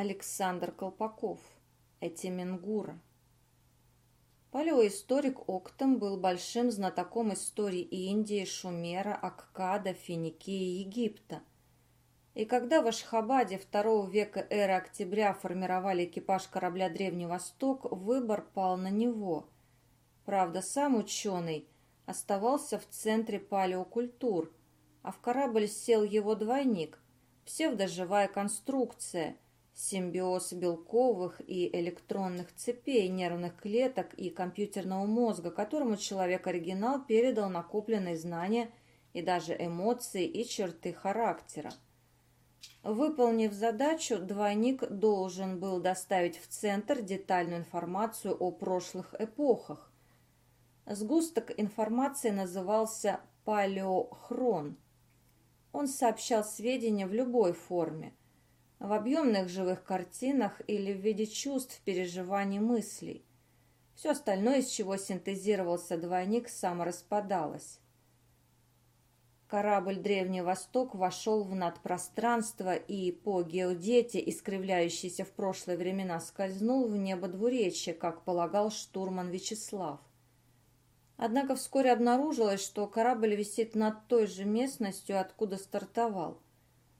Александр Колпаков. Этимингура. Палеоисторик Октом был большим знатоком истории Индии, Шумера, Аккада, Финикии и Египта. И когда в Ашхабаде II века эры октября формировали экипаж корабля «Древний Восток», выбор пал на него. Правда, сам ученый оставался в центре палеокультур, а в корабль сел его двойник – псевдоживая конструкция – симбиоз белковых и электронных цепей, нервных клеток и компьютерного мозга, которому человек-оригинал передал накопленные знания и даже эмоции и черты характера. Выполнив задачу, двойник должен был доставить в центр детальную информацию о прошлых эпохах. Сгусток информации назывался палеохрон. Он сообщал сведения в любой форме – в объемных живых картинах или в виде чувств, переживаний, мыслей. Все остальное, из чего синтезировался двойник, самораспадалось. Корабль «Древний Восток» вошел в надпространство и по геодете, искривляющейся в прошлые времена, скользнул в небо двуречья, как полагал штурман Вячеслав. Однако вскоре обнаружилось, что корабль висит над той же местностью, откуда стартовал –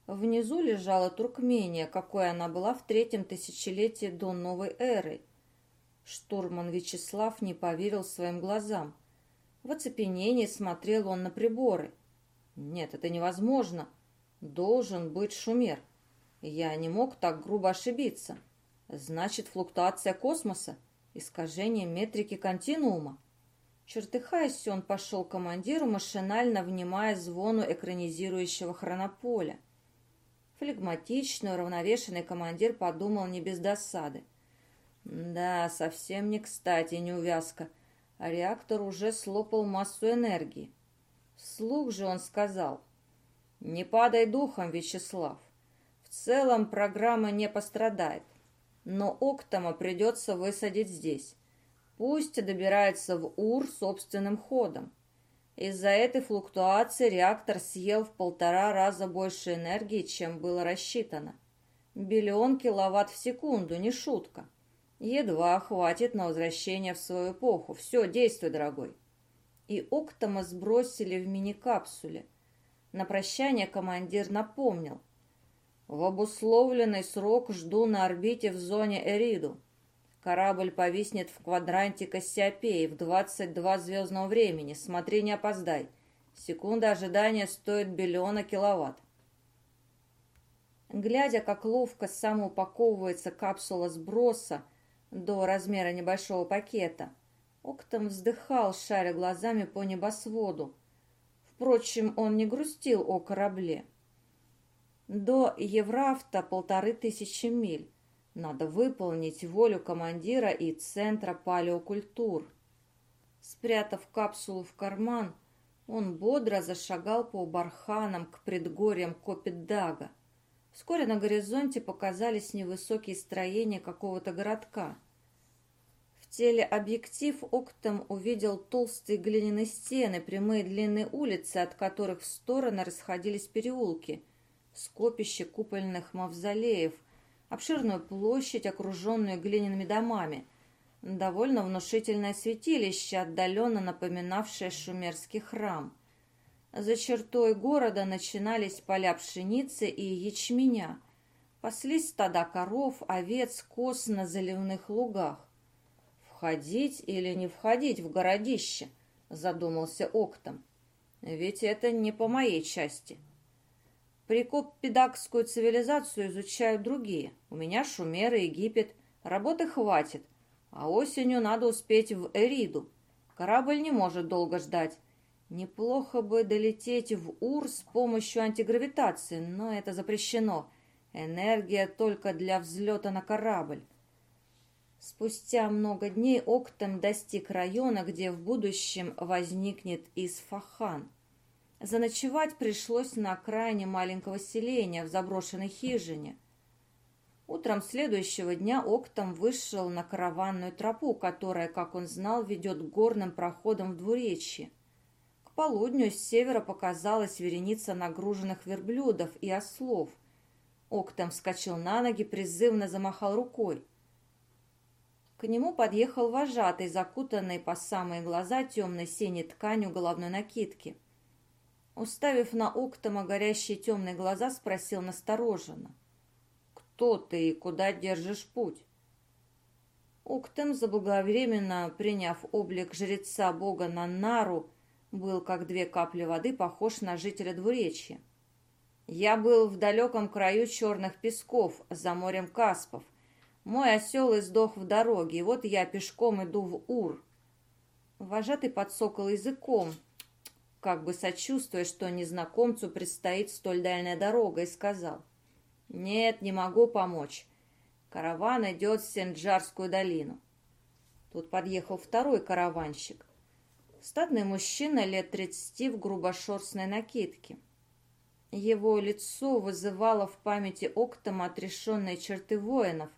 Внизу лежала Туркмения, какой она была в третьем тысячелетии до новой эры. Штурман Вячеслав не поверил своим глазам. В оцепенении смотрел он на приборы. Нет, это невозможно. Должен быть шумер. Я не мог так грубо ошибиться. Значит, флуктуация космоса, искажение метрики континуума. Чертыхаясь, он пошел к командиру, машинально внимая звону экранизирующего хронополя. Флегматичный, уравновешенный командир подумал не без досады. Да, совсем не кстати, неувязка. А реактор уже слопал массу энергии. Вслух же он сказал. Не падай духом, Вячеслав. В целом программа не пострадает. Но Октома придется высадить здесь. Пусть добирается в УР собственным ходом. Из-за этой флуктуации реактор съел в полтора раза больше энергии, чем было рассчитано. Биллион киловатт в секунду, не шутка. Едва хватит на возвращение в свою эпоху. Все, действуй, дорогой. И Октома сбросили в мини-капсуле. На прощание командир напомнил. В обусловленный срок жду на орбите в зоне Эриду. Корабль повиснет в квадранте Кассиопеи в 22 звездного времени. Смотри, не опоздай. Секунда ожидания стоит биллиона киловатт. Глядя, как ловко самоупаковывается капсула сброса до размера небольшого пакета, Октом вздыхал, шаря глазами по небосводу. Впрочем, он не грустил о корабле. До Еврафта полторы тысячи миль. Надо выполнить волю командира и Центра палеокультур. Спрятав капсулу в карман, он бодро зашагал по барханам к предгорьям Копиддага. Вскоре на горизонте показались невысокие строения какого-то городка. В телеобъектив октом увидел толстые глиняные стены, прямые длинные улицы, от которых в стороны расходились переулки, скопище купольных мавзолеев – обширную площадь, окруженную глиняными домами, довольно внушительное святилище, отдаленно напоминавшее шумерский храм. За чертой города начинались поля пшеницы и ячменя. Паслись стада коров, овец, коз на заливных лугах. «Входить или не входить в городище?» – задумался Октом. «Ведь это не по моей части». Прикоп-педагскую цивилизацию изучают другие. У меня Шумер и Египет. Работы хватит. А осенью надо успеть в Эриду. Корабль не может долго ждать. Неплохо бы долететь в Ур с помощью антигравитации, но это запрещено. Энергия только для взлета на корабль. Спустя много дней Октом достиг района, где в будущем возникнет Исфахан. Заночевать пришлось на окраине маленького селения в заброшенной хижине. Утром следующего дня Октом вышел на караванную тропу, которая, как он знал, ведет горным проходом в двуречье. К полудню с севера показалась вереница нагруженных верблюдов и ослов. Октом вскочил на ноги, призывно замахал рукой. К нему подъехал вожатый, закутанный по самые глаза темной синей тканью головной накидки. Уставив на Октома горящие темные глаза, спросил настороженно. «Кто ты и куда держишь путь?» Октом, заблаговременно приняв облик жреца бога Наннару, был, как две капли воды, похож на жителя двуречья. Я был в далеком краю черных песков, за морем Каспов. Мой осел издох в дороге, и вот я пешком иду в Ур. Вожатый подсокал языком, как бы сочувствуя, что незнакомцу предстоит столь дальняя дорога, и сказал, «Нет, не могу помочь. Караван идет в Сенджарскую долину». Тут подъехал второй караванщик. Статный мужчина лет тридцати в грубошерстной накидке. Его лицо вызывало в памяти Октома отрешенные черты воинов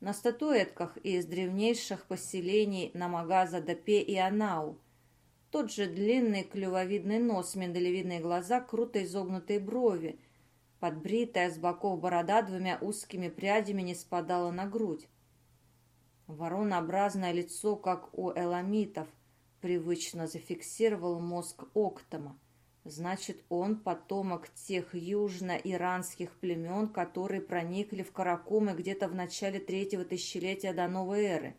на статуэтках из древнейших поселений Намагаза, Дапе и Анау. Тот же длинный клювовидный нос, миндалевидные глаза, круто изогнутые брови. Подбритая с боков борода двумя узкими прядями не спадала на грудь. Воронообразное лицо, как у эламитов, привычно зафиксировал мозг Октома. Значит, он потомок тех южно-иранских племен, которые проникли в Каракумы где-то в начале третьего тысячелетия до новой эры.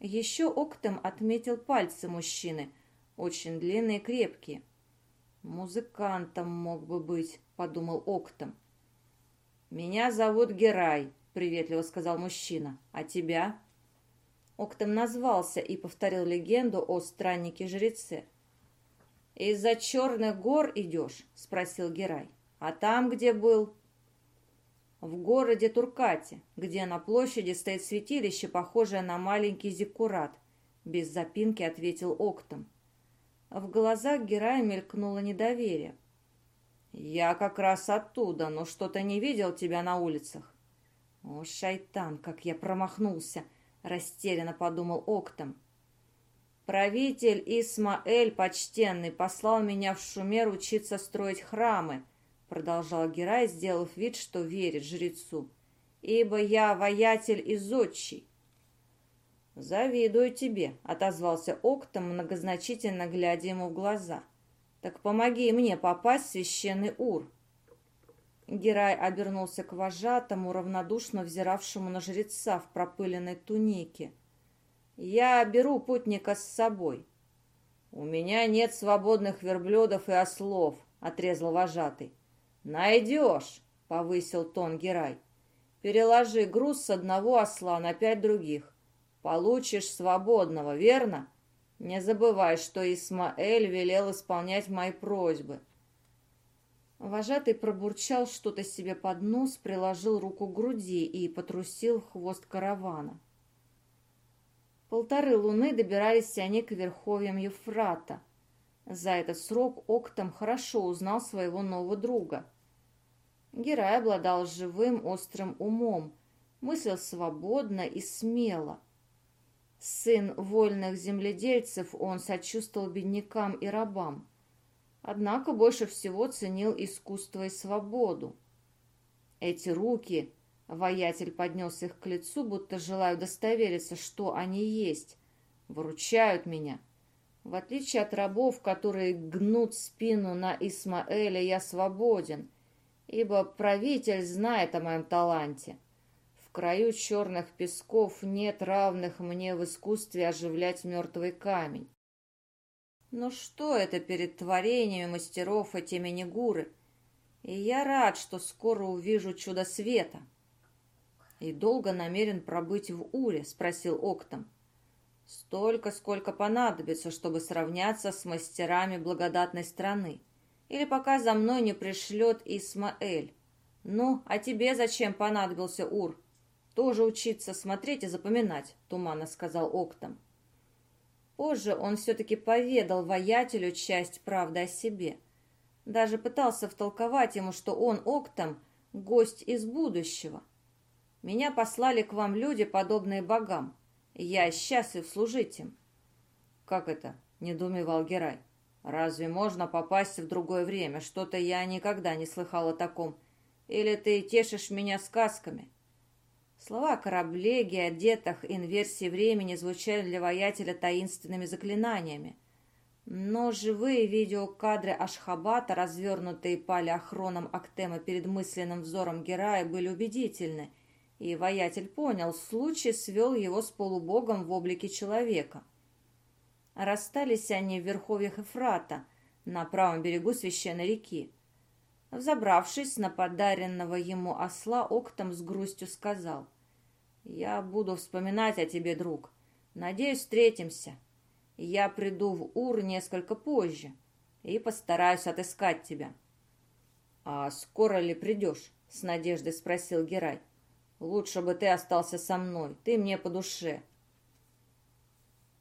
Еще Октем отметил пальцы мужчины, очень длинные и крепкие. «Музыкантом мог бы быть», — подумал Октем. «Меня зовут Герай», — приветливо сказал мужчина. «А тебя?» Октем назвался и повторил легенду о страннике-жреце. «Из-за черных гор идешь?» — спросил Герай. «А там где был?» «В городе Туркате, где на площади стоит святилище, похожее на маленький зиккурат», — без запинки ответил Октом. В глазах Герая мелькнуло недоверие. «Я как раз оттуда, но что-то не видел тебя на улицах». «О, шайтан, как я промахнулся!» — растерянно подумал Октом. Правитель Исмаэль почтенный послал меня в Шумер учиться строить храмы, продолжал Герай, сделав вид, что верит жрецу, ибо я воятель и зодчий. «Завидую тебе», — отозвался Октом, многозначительно глядя ему в глаза. «Так помоги мне попасть в священный Ур». Герай обернулся к вожатому, равнодушно взиравшему на жреца в пропыленной тунике — я беру путника с собой. У меня нет свободных верблюдов и ослов, отрезал вожатый. Найдешь, повысил тон Герай. Переложи груз с одного осла на пять других. Получишь свободного, верно? Не забывай, что Исмаэль велел исполнять мои просьбы. Вожатый пробурчал что-то себе под нос, приложил руку к груди и потрусил хвост каравана. Полторы луны добирались они к верховьям Ефрата. За этот срок Октом хорошо узнал своего нового друга. Герай обладал живым острым умом, мыслил свободно и смело. Сын вольных земледельцев, он сочувствовал беднякам и рабам. Однако больше всего ценил искусство и свободу. Эти руки, Воятель поднес их к лицу, будто желая удостовериться, что они есть. Выручают меня. В отличие от рабов, которые гнут спину на Исмаэля, я свободен, ибо правитель знает о моем таланте. В краю черных песков нет равных мне в искусстве оживлять мертвый камень. Но что это перед творениями мастеров эти минигуры? И я рад, что скоро увижу чудо света. «И долго намерен пробыть в Уре?» — спросил Октом. «Столько, сколько понадобится, чтобы сравняться с мастерами благодатной страны. Или пока за мной не пришлет Исмаэль. Ну, а тебе зачем понадобился Ур? Тоже учиться смотреть и запоминать», — туманно сказал Октом. Позже он все-таки поведал воятелю часть правды о себе. Даже пытался втолковать ему, что он, Октом, гость из будущего — меня послали к вам люди, подобные богам. Я счастлив служить им». «Как это?» — недоумевал Герай. «Разве можно попасть в другое время? Что-то я никогда не слыхал о таком. Или ты тешишь меня сказками?» Слова о корабле, геодетах, инверсии времени звучали для воятеля таинственными заклинаниями. Но живые видеокадры Ашхабата, развернутые палеохроном Актема перед мысленным взором Герая, были убедительны, и воятель понял, случай свел его с полубогом в облике человека. Расстались они в верховьях Эфрата, на правом берегу священной реки. Взобравшись на подаренного ему осла, Октом с грустью сказал, «Я буду вспоминать о тебе, друг. Надеюсь, встретимся. Я приду в Ур несколько позже и постараюсь отыскать тебя». «А скоро ли придешь?» — с надеждой спросил Герай. «Лучше бы ты остался со мной, ты мне по душе».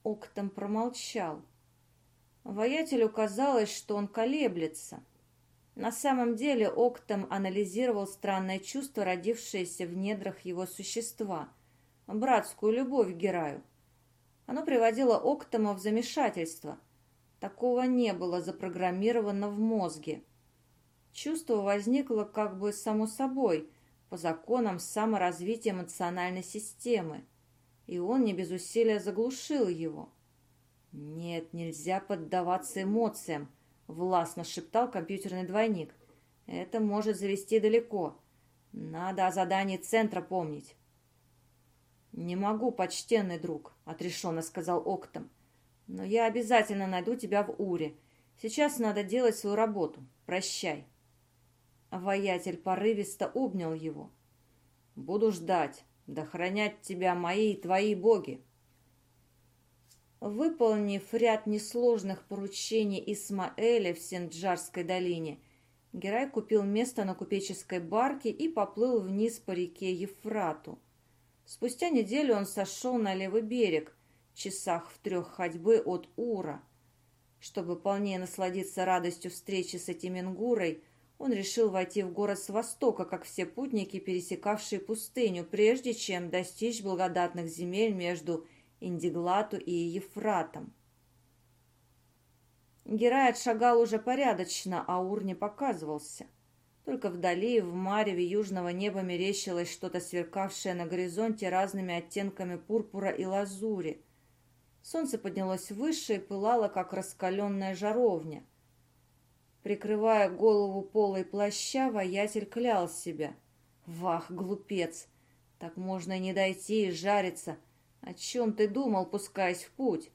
Октом промолчал. Воятелю казалось, что он колеблется. На самом деле Октом анализировал странное чувство, родившееся в недрах его существа, братскую любовь к Гераю. Оно приводило Октома в замешательство. Такого не было запрограммировано в мозге. Чувство возникло как бы само собой, по законам саморазвития эмоциональной системы, и он не без усилия заглушил его. «Нет, нельзя поддаваться эмоциям», — властно шептал компьютерный двойник. «Это может завести далеко. Надо о задании центра помнить». «Не могу, почтенный друг», — отрешенно сказал Октом. «Но я обязательно найду тебя в Уре. Сейчас надо делать свою работу. Прощай». Воятель порывисто обнял его. «Буду ждать. Да хранят тебя мои и твои боги». Выполнив ряд несложных поручений Исмаэля в Сенджарской долине, Герай купил место на купеческой барке и поплыл вниз по реке Ефрату. Спустя неделю он сошел на левый берег, часах в трех ходьбы от Ура. Чтобы полнее насладиться радостью встречи с этим Ингурой, он решил войти в город с востока, как все путники, пересекавшие пустыню, прежде чем достичь благодатных земель между Индиглату и Ефратом. Герай отшагал уже порядочно, а Ур не показывался. Только вдали, в мареве южного неба мерещилось что-то сверкавшее на горизонте разными оттенками пурпура и лазури. Солнце поднялось выше и пылало, как раскаленная жаровня. Прикрывая голову полой плаща, воятель клял себя. «Вах, глупец! Так можно и не дойти и жариться. О чем ты думал, пускаясь в путь?»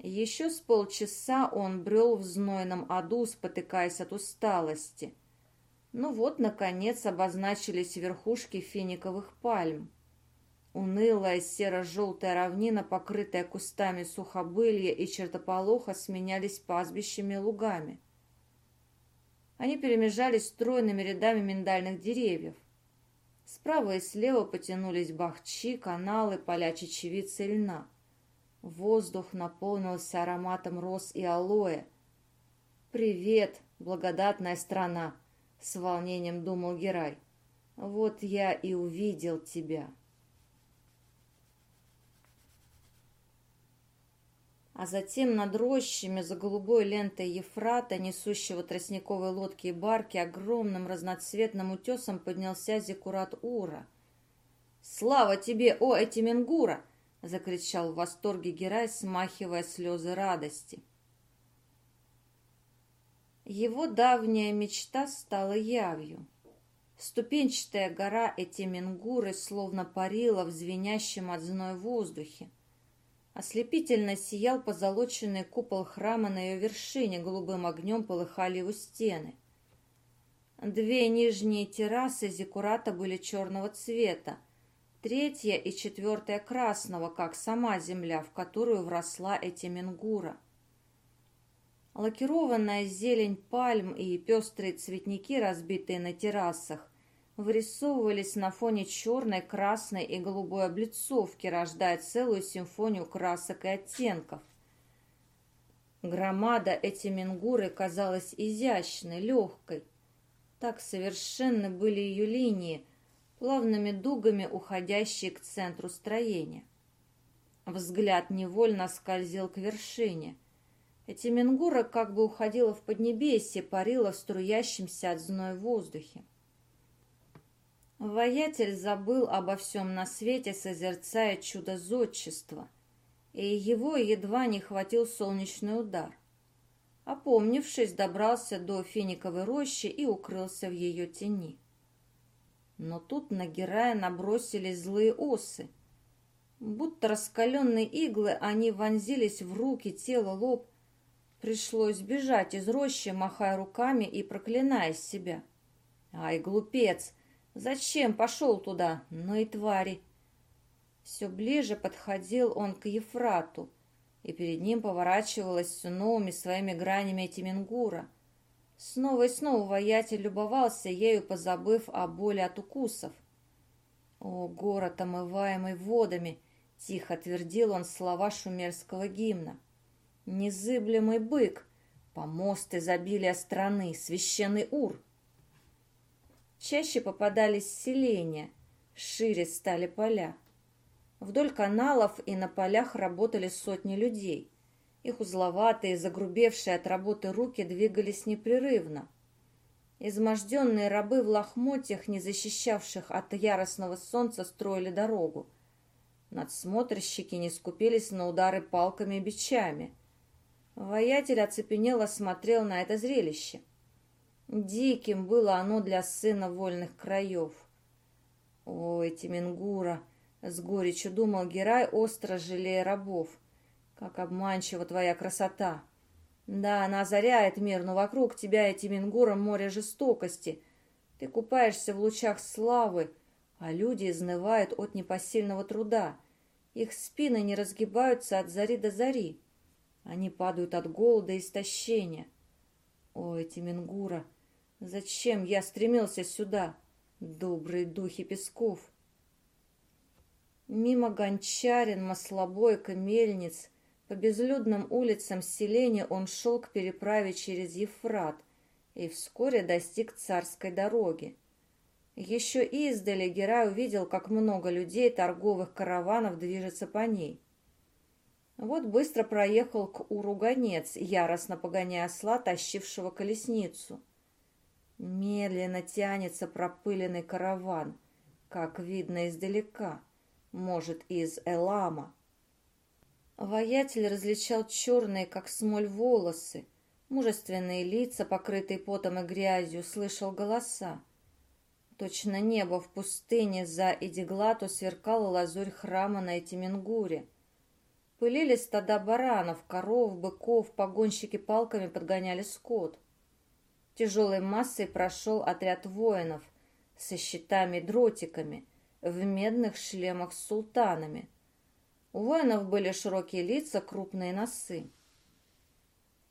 Еще с полчаса он брел в знойном аду, спотыкаясь от усталости – ну вот, наконец, обозначились верхушки финиковых пальм. Унылая серо-желтая равнина, покрытая кустами сухобылья и чертополоха, сменялись пастбищами и лугами. Они перемежались стройными рядами миндальных деревьев. Справа и слева потянулись бахчи, каналы, поля чечевицы и льна. Воздух наполнился ароматом роз и алоэ. «Привет, благодатная страна!» — с волнением думал Герай. «Вот я и увидел тебя». А затем над рощами за голубой лентой Ефрата, несущего тростниковой лодки и барки, огромным разноцветным утесом поднялся Зекурат Ура. «Слава тебе, о Этименгура!» — закричал в восторге Герай, смахивая слезы радости. Его давняя мечта стала явью. Ступенчатая гора Этимингуры словно парила в звенящем от зной воздухе. Ослепительно сиял позолоченный купол храма на ее вершине, голубым огнем полыхали его стены. Две нижние террасы Зиккурата были черного цвета, третья и четвертая красного, как сама земля, в которую вросла Этимингура. Лакированная зелень пальм и пестрые цветники, разбитые на террасах, вырисовывались на фоне черной, красной и голубой облицовки, рождая целую симфонию красок и оттенков. Громада эти мингуры казалась изящной, легкой. Так совершенно были ее линии, плавными дугами уходящие к центру строения. Взгляд невольно скользил к вершине – Этимингура как бы уходила в поднебесье, парила в струящемся от зной воздухе. Воятель забыл обо всем на свете, созерцая чудо зодчества, и его едва не хватил солнечный удар. Опомнившись, добрался до финиковой рощи и укрылся в ее тени. Но тут на Герая набросились злые осы. Будто раскаленные иглы, они вонзились в руки, тело, лоб. Пришлось бежать из рощи, махая руками и проклиная себя. «Ай, глупец! Зачем пошел туда? Ну и твари!» Все ближе подходил он к Ефрату, и перед ним поворачивалась все новыми своими гранями Тимингура. Снова и снова воятель любовался ею, позабыв о боли от укусов. «О, город, омываемый водами!» — тихо твердил он слова шумерского гимна. «Незыблемый бык! Помост изобилия страны! Священный Ур!» Чаще попадались селения, шире стали поля. Вдоль каналов и на полях работали сотни людей. Их узловатые, загрубевшие от работы руки двигались непрерывно. Изможденные рабы в лохмотьях, не защищавших от яростного солнца, строили дорогу. Надсмотрщики не скупились на удары палками и бичами. Воятель оцепенело смотрел на это зрелище. Диким было оно для сына вольных краев. Ой, Тимингура! С горечью думал Герай, остро жалея рабов. Как обманчива твоя красота! Да, она озаряет мир, но вокруг тебя этим ингуром море жестокости. Ты купаешься в лучах славы, а люди изнывают от непосильного труда. Их спины не разгибаются от зари до зари. Они падают от голода и истощения. Ой, Тимингура, зачем я стремился сюда? Добрые духи песков! Мимо гончарин, маслобойка, мельниц, по безлюдным улицам селения он шел к переправе через Ефрат и вскоре достиг царской дороги. Еще издали Герай увидел, как много людей торговых караванов движется по ней. Вот быстро проехал к Уруганец, яростно погоняя осла, тащившего колесницу. Медленно тянется пропыленный караван, как видно издалека может, из Элама. Воятель различал черные, как смоль, волосы, мужественные лица, покрытые потом и грязью, слышал голоса. Точно небо в пустыне за Эдиглату сверкала лазурь храма на Этимингуре. Пылили стада баранов, коров, быков, погонщики палками подгоняли скот. Тяжелой массой прошел отряд воинов со щитами и дротиками — в медных шлемах с султанами. У воинов были широкие лица, крупные носы.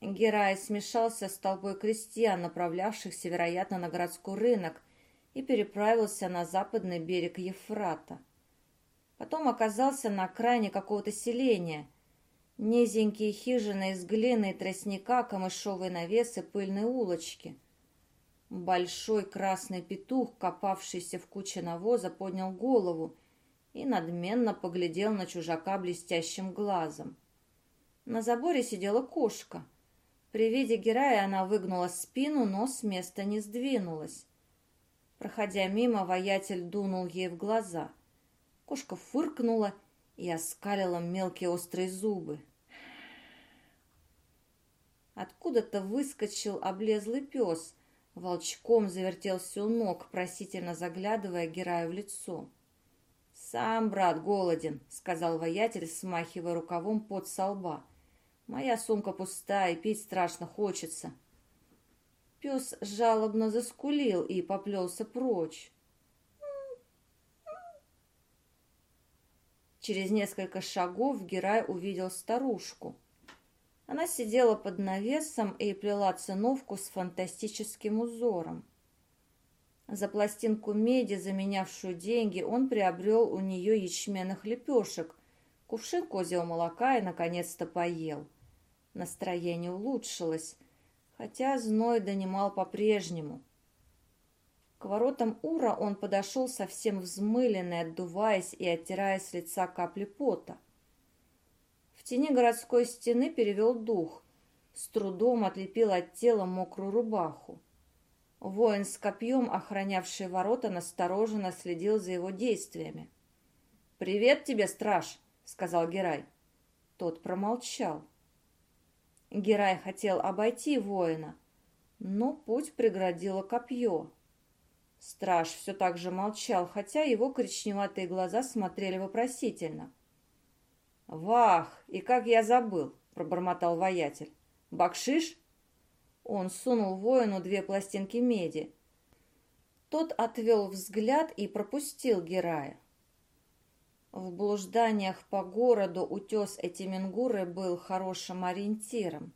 Герай смешался с толпой крестьян, направлявшихся, вероятно, на городской рынок, и переправился на западный берег Ефрата. Потом оказался на окраине какого-то селения. Низенькие хижины из глины и тростника, камышовые навесы, пыльные улочки — Большой красный петух, копавшийся в куче навоза, поднял голову и надменно поглядел на чужака блестящим глазом. На заборе сидела кошка. При виде Герая она выгнула спину, но с места не сдвинулась. Проходя мимо, воятель дунул ей в глаза. Кошка фыркнула и оскалила мелкие острые зубы. Откуда-то выскочил облезлый пес, Волчком завертелся у ног, просительно заглядывая Гераю в лицо. «Сам, брат, голоден», — сказал воятель, смахивая рукавом под со лба. «Моя сумка пустая, и пить страшно хочется». Пес жалобно заскулил и поплелся прочь. Через несколько шагов Герай увидел старушку — она сидела под навесом и плела циновку с фантастическим узором. За пластинку меди, заменявшую деньги, он приобрел у нее ячменных лепешек, кувшин козьего молока и, наконец-то, поел. Настроение улучшилось, хотя зной донимал по-прежнему. К воротам Ура он подошел совсем взмыленный, отдуваясь и оттирая с лица капли пота тени городской стены перевел дух. С трудом отлепил от тела мокрую рубаху. Воин с копьем, охранявший ворота, настороженно следил за его действиями. «Привет тебе, страж!» — сказал Герай. Тот промолчал. Герай хотел обойти воина, но путь преградило копье. Страж все так же молчал, хотя его коричневатые глаза смотрели вопросительно. «Вах! И как я забыл!» — пробормотал воятель. «Бакшиш?» Он сунул воину две пластинки меди. Тот отвел взгляд и пропустил Герая. В блужданиях по городу утес Этимингуры был хорошим ориентиром.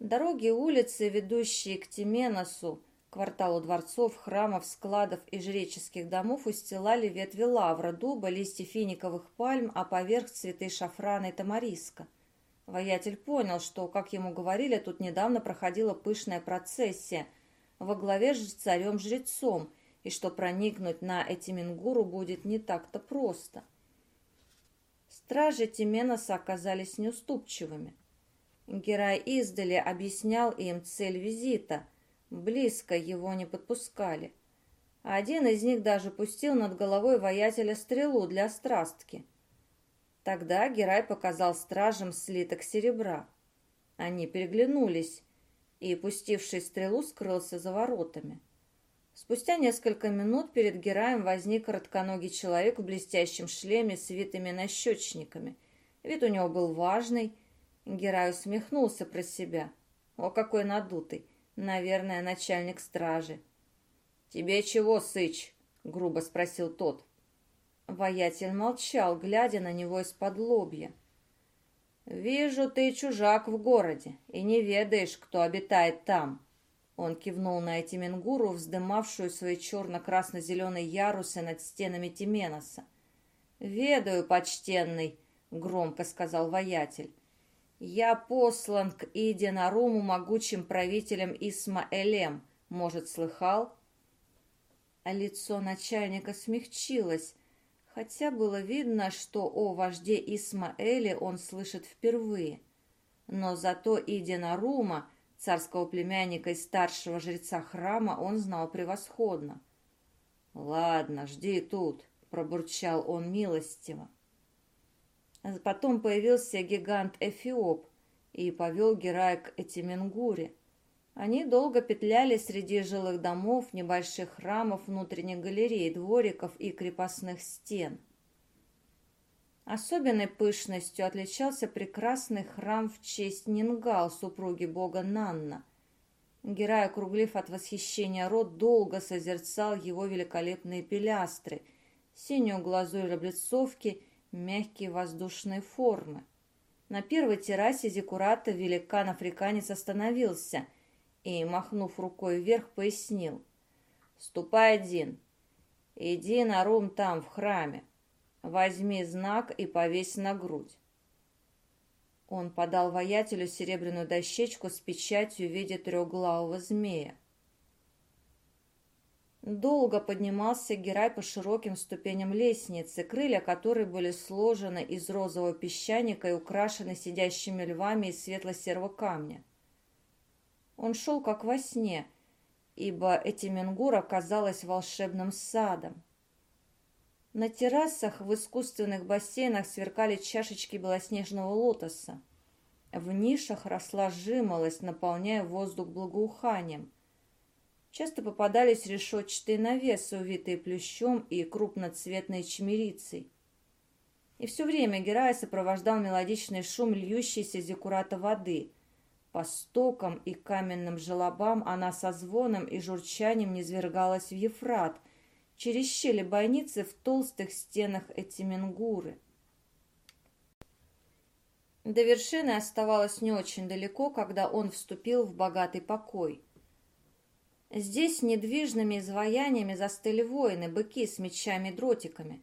Дороги и улицы, ведущие к Тименосу, кварталу дворцов, храмов, складов и жреческих домов, устилали ветви лавра, дуба, листья финиковых пальм, а поверх цветы шафрана и тамариска – Воятель понял, что, как ему говорили, тут недавно проходила пышная процессия во главе с царем-жрецом, и что проникнуть на Этимингуру будет не так-то просто. Стражи Тименоса оказались неуступчивыми. Герай издали объяснял им цель визита, близко его не подпускали. Один из них даже пустил над головой воятеля стрелу для страстки – Тогда Герай показал стражам слиток серебра. Они переглянулись, и, пустивший стрелу, скрылся за воротами. Спустя несколько минут перед Гераем возник коротконогий человек в блестящем шлеме с витыми нащечниками. Вид у него был важный. Герай усмехнулся про себя. О, какой надутый! Наверное, начальник стражи. «Тебе чего, сыч?» — грубо спросил тот. Воятель молчал, глядя на него из-под лобья. «Вижу, ты чужак в городе и не ведаешь, кто обитает там». Он кивнул на Этимингуру, вздымавшую свои черно-красно-зеленые ярусы над стенами Тименоса. «Ведаю, почтенный», — громко сказал воятель. «Я послан к Идинаруму могучим правителем Исмаэлем. Может, слыхал?» А лицо начальника смягчилось, хотя было видно, что о вожде Исмаэле он слышит впервые. Но зато Идина Рума, царского племянника и старшего жреца храма, он знал превосходно. «Ладно, жди тут», — пробурчал он милостиво. Потом появился гигант Эфиоп и повел Герая к Этименгуре. Они долго петляли среди жилых домов, небольших храмов, внутренних галерей, двориков и крепостных стен. Особенной пышностью отличался прекрасный храм в честь Нингал, супруги бога Нанна. Герай, округлив от восхищения рот, долго созерцал его великолепные пилястры, синюю глазурь облицовки, мягкие воздушные формы. На первой террасе Зекурата великан-африканец остановился – и, махнув рукой вверх, пояснил. «Ступай один. Иди на рум там, в храме. Возьми знак и повесь на грудь». Он подал воятелю серебряную дощечку с печатью в виде трехглавого змея. Долго поднимался Герай по широким ступеням лестницы, крылья которой были сложены из розового песчаника и украшены сидящими львами из светло-серого камня. Он шел как во сне, ибо Этимингура казалась волшебным садом. На террасах в искусственных бассейнах сверкали чашечки белоснежного лотоса. В нишах росла жимолость, наполняя воздух благоуханием. Часто попадались решетчатые навесы, увитые плющом и крупноцветной чемерицей. И все время Герая сопровождал мелодичный шум льющейся зекурата воды – по стокам и каменным желобам она со звоном и журчанием низвергалась в Ефрат, через щели бойницы в толстых стенах Этименгуры. До вершины оставалось не очень далеко, когда он вступил в богатый покой. Здесь недвижными изваяниями застыли воины, быки с мечами и дротиками.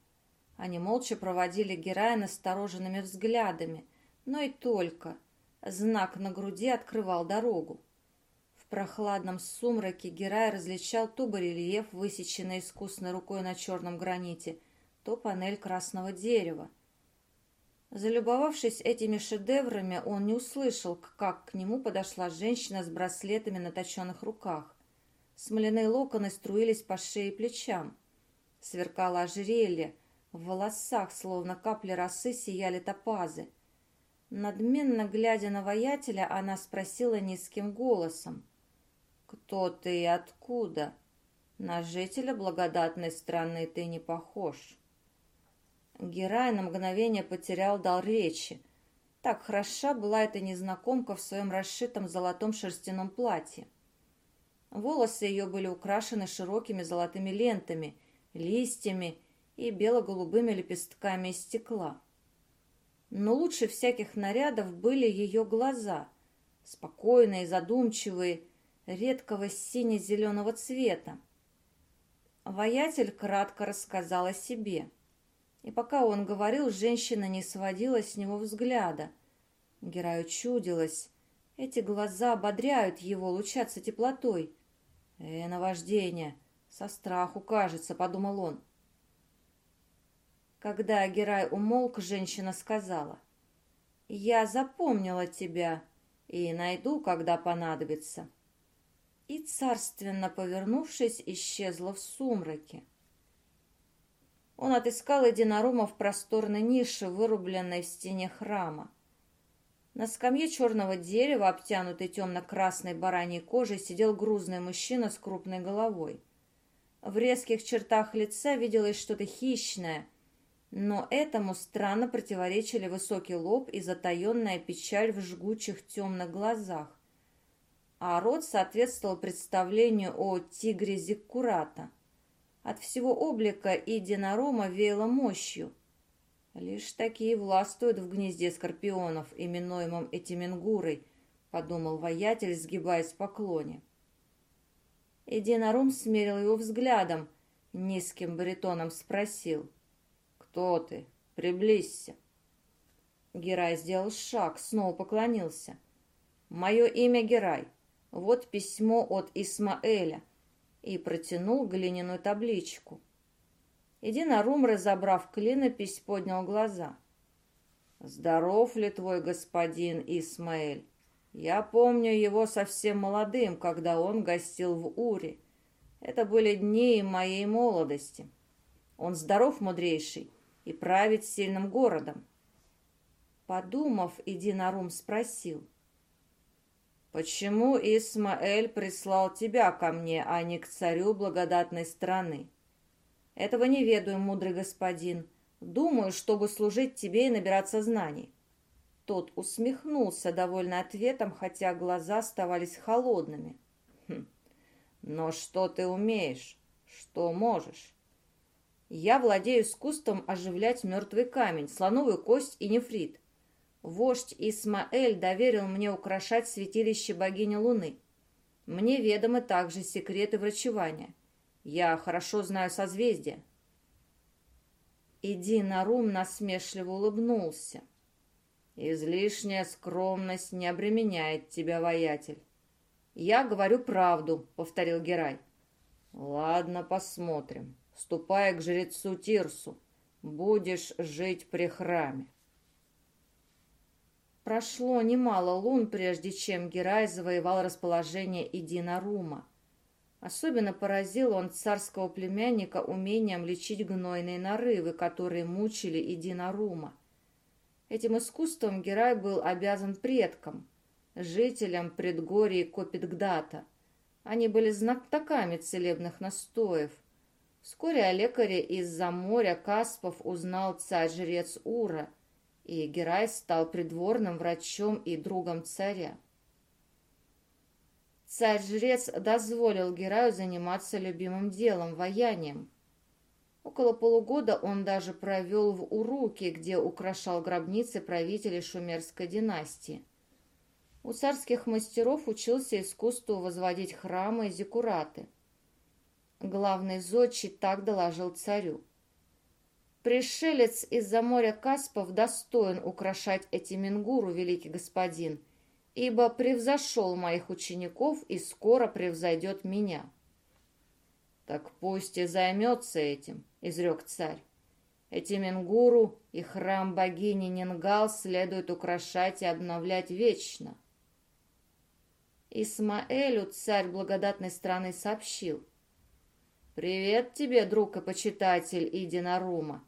Они молча проводили Герая настороженными взглядами, но и только – Знак на груди открывал дорогу. В прохладном сумраке Герай различал то барельеф, высеченный искусной рукой на черном граните, то панель красного дерева. Залюбовавшись этими шедеврами, он не услышал, как к нему подошла женщина с браслетами на точенных руках. Смоляные локоны струились по шее и плечам. Сверкало ожерелье, в волосах, словно капли росы, сияли топазы. Надменно глядя на воятеля, она спросила низким голосом. «Кто ты и откуда? На жителя благодатной страны ты не похож». Герай на мгновение потерял дар речи. Так хороша была эта незнакомка в своем расшитом золотом шерстяном платье. Волосы ее были украшены широкими золотыми лентами, листьями и бело-голубыми лепестками из стекла. Но лучше всяких нарядов были ее глаза, спокойные, задумчивые, редкого сине-зеленого цвета. Воятель кратко рассказал о себе. И пока он говорил, женщина не сводила с него взгляда. Гераю чудилось. Эти глаза ободряют его, лучатся теплотой. «Э, наваждение! Со страху, кажется», — подумал он. Когда Герай умолк, женщина сказала, «Я запомнила тебя и найду, когда понадобится». И, царственно повернувшись, исчезла в сумраке. Он отыскал единорума в просторной нише, вырубленной в стене храма. На скамье черного дерева, обтянутой темно-красной бараньей кожей, сидел грузный мужчина с крупной головой. В резких чертах лица виделось что-то хищное, но этому странно противоречили высокий лоб и затаенная печаль в жгучих темных глазах. А рот соответствовал представлению о тигре Зиккурата. От всего облика и Динарома веяло мощью – Лишь такие властвуют в гнезде скорпионов, именуемом Этимингурой, подумал воятель, сгибаясь в поклоне. Эдинарум смерил его взглядом, низким баритоном спросил. «Кто ты? Приблизься». Герай сделал шаг, снова поклонился. «Мое имя Герай. Вот письмо от Исмаэля». И протянул глиняную табличку. Единорум, разобрав клинопись, поднял глаза. «Здоров ли твой господин Исмаэль? Я помню его совсем молодым, когда он гостил в Уре. Это были дни моей молодости. Он здоров, мудрейший, и правит сильным городом». Подумав, Идинарум спросил. «Почему Исмаэль прислал тебя ко мне, а не к царю благодатной страны?» Этого не ведаю, мудрый господин. Думаю, чтобы служить тебе и набираться знаний. Тот усмехнулся, довольно ответом, хотя глаза оставались холодными. Хм. Но что ты умеешь? Что можешь? Я владею искусством оживлять мертвый камень, слоновую кость и нефрит. Вождь Исмаэль доверил мне украшать святилище богини Луны. Мне ведомы также секреты врачевания. Я хорошо знаю созвездия. Иди на рум насмешливо улыбнулся. Излишняя скромность не обременяет тебя, воятель. Я говорю правду, повторил Герай. Ладно, посмотрим. Ступай к жрецу Тирсу. Будешь жить при храме. Прошло немало лун, прежде чем Герай завоевал расположение Идина Рума. Особенно поразил он царского племянника умением лечить гнойные нарывы, которые мучили Идинарума. Этим искусством Герай был обязан предкам, жителям предгорий Копитгдата. Они были знатоками целебных настоев. Вскоре о лекаре из-за моря Каспов узнал царь-жрец Ура, и Герай стал придворным врачом и другом царя. Царь-жрец дозволил Гераю заниматься любимым делом, ваянием. Около полугода он даже провел в Уруке, где украшал гробницы правителей шумерской династии. У царских мастеров учился искусству возводить храмы и зиккураты. Главный зодчий так доложил царю. «Пришелец из-за моря Каспов достоин украшать эти Мингуру, великий господин», ибо превзошел моих учеников и скоро превзойдет меня». «Так пусть и займется этим», — изрек царь. «Эти Мингуру и храм богини Нингал следует украшать и обновлять вечно». Исмаэлю царь благодатной страны сообщил. «Привет тебе, друг и почитатель Идинарума.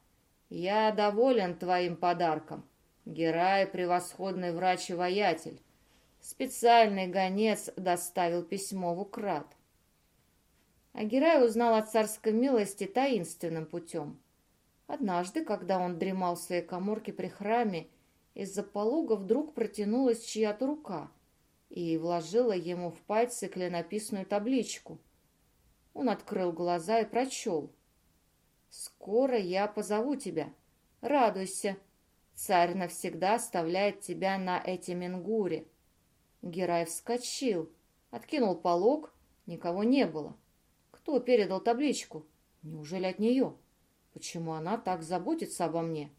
Я доволен твоим подарком. Герай — превосходный врач и воятель. Специальный гонец доставил письмо в Украд. А Герай узнал о царской милости таинственным путем. Однажды, когда он дремал в своей коморке при храме, из-за полога вдруг протянулась чья-то рука и вложила ему в пальцы клинописную табличку. Он открыл глаза и прочел. «Скоро я позову тебя. Радуйся. Царь навсегда оставляет тебя на Этимингуре». Герай вскочил, откинул полог, никого не было. Кто передал табличку? Неужели от нее? Почему она так заботится обо мне?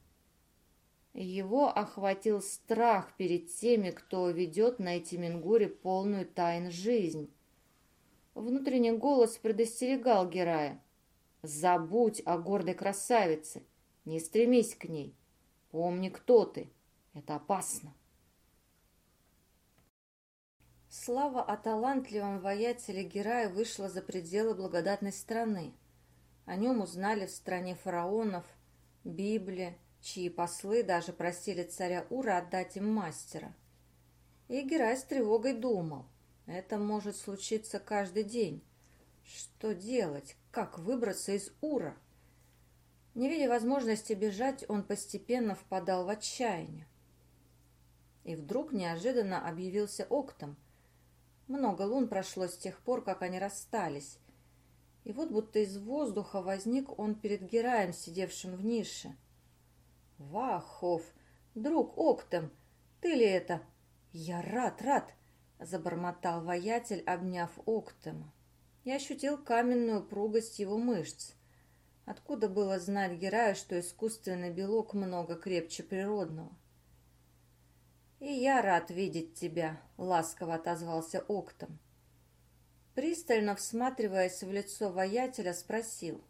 Его охватил страх перед теми, кто ведет на Этимингуре полную тайн жизнь. Внутренний голос предостерегал Герая. «Забудь о гордой красавице, не стремись к ней. Помни, кто ты. Это опасно». Слава о талантливом воятеле Герая вышла за пределы благодатной страны. О нем узнали в стране фараонов, Библии, чьи послы даже просили царя Ура отдать им мастера. И Герай с тревогой думал, это может случиться каждый день. Что делать? Как выбраться из Ура? Не видя возможности бежать, он постепенно впадал в отчаяние. И вдруг неожиданно объявился Октом – много лун прошло с тех пор, как они расстались. И вот будто из воздуха возник он перед Гераем, сидевшим в нише. «Вахов, друг Октем, ты ли это?» «Я рад, рад!» — забормотал воятель, обняв Октема. Я ощутил каменную пругость его мышц. Откуда было знать Гераю, что искусственный белок много крепче природного? «И я рад видеть тебя», — ласково отозвался Октом. Пристально всматриваясь в лицо воятеля, спросил.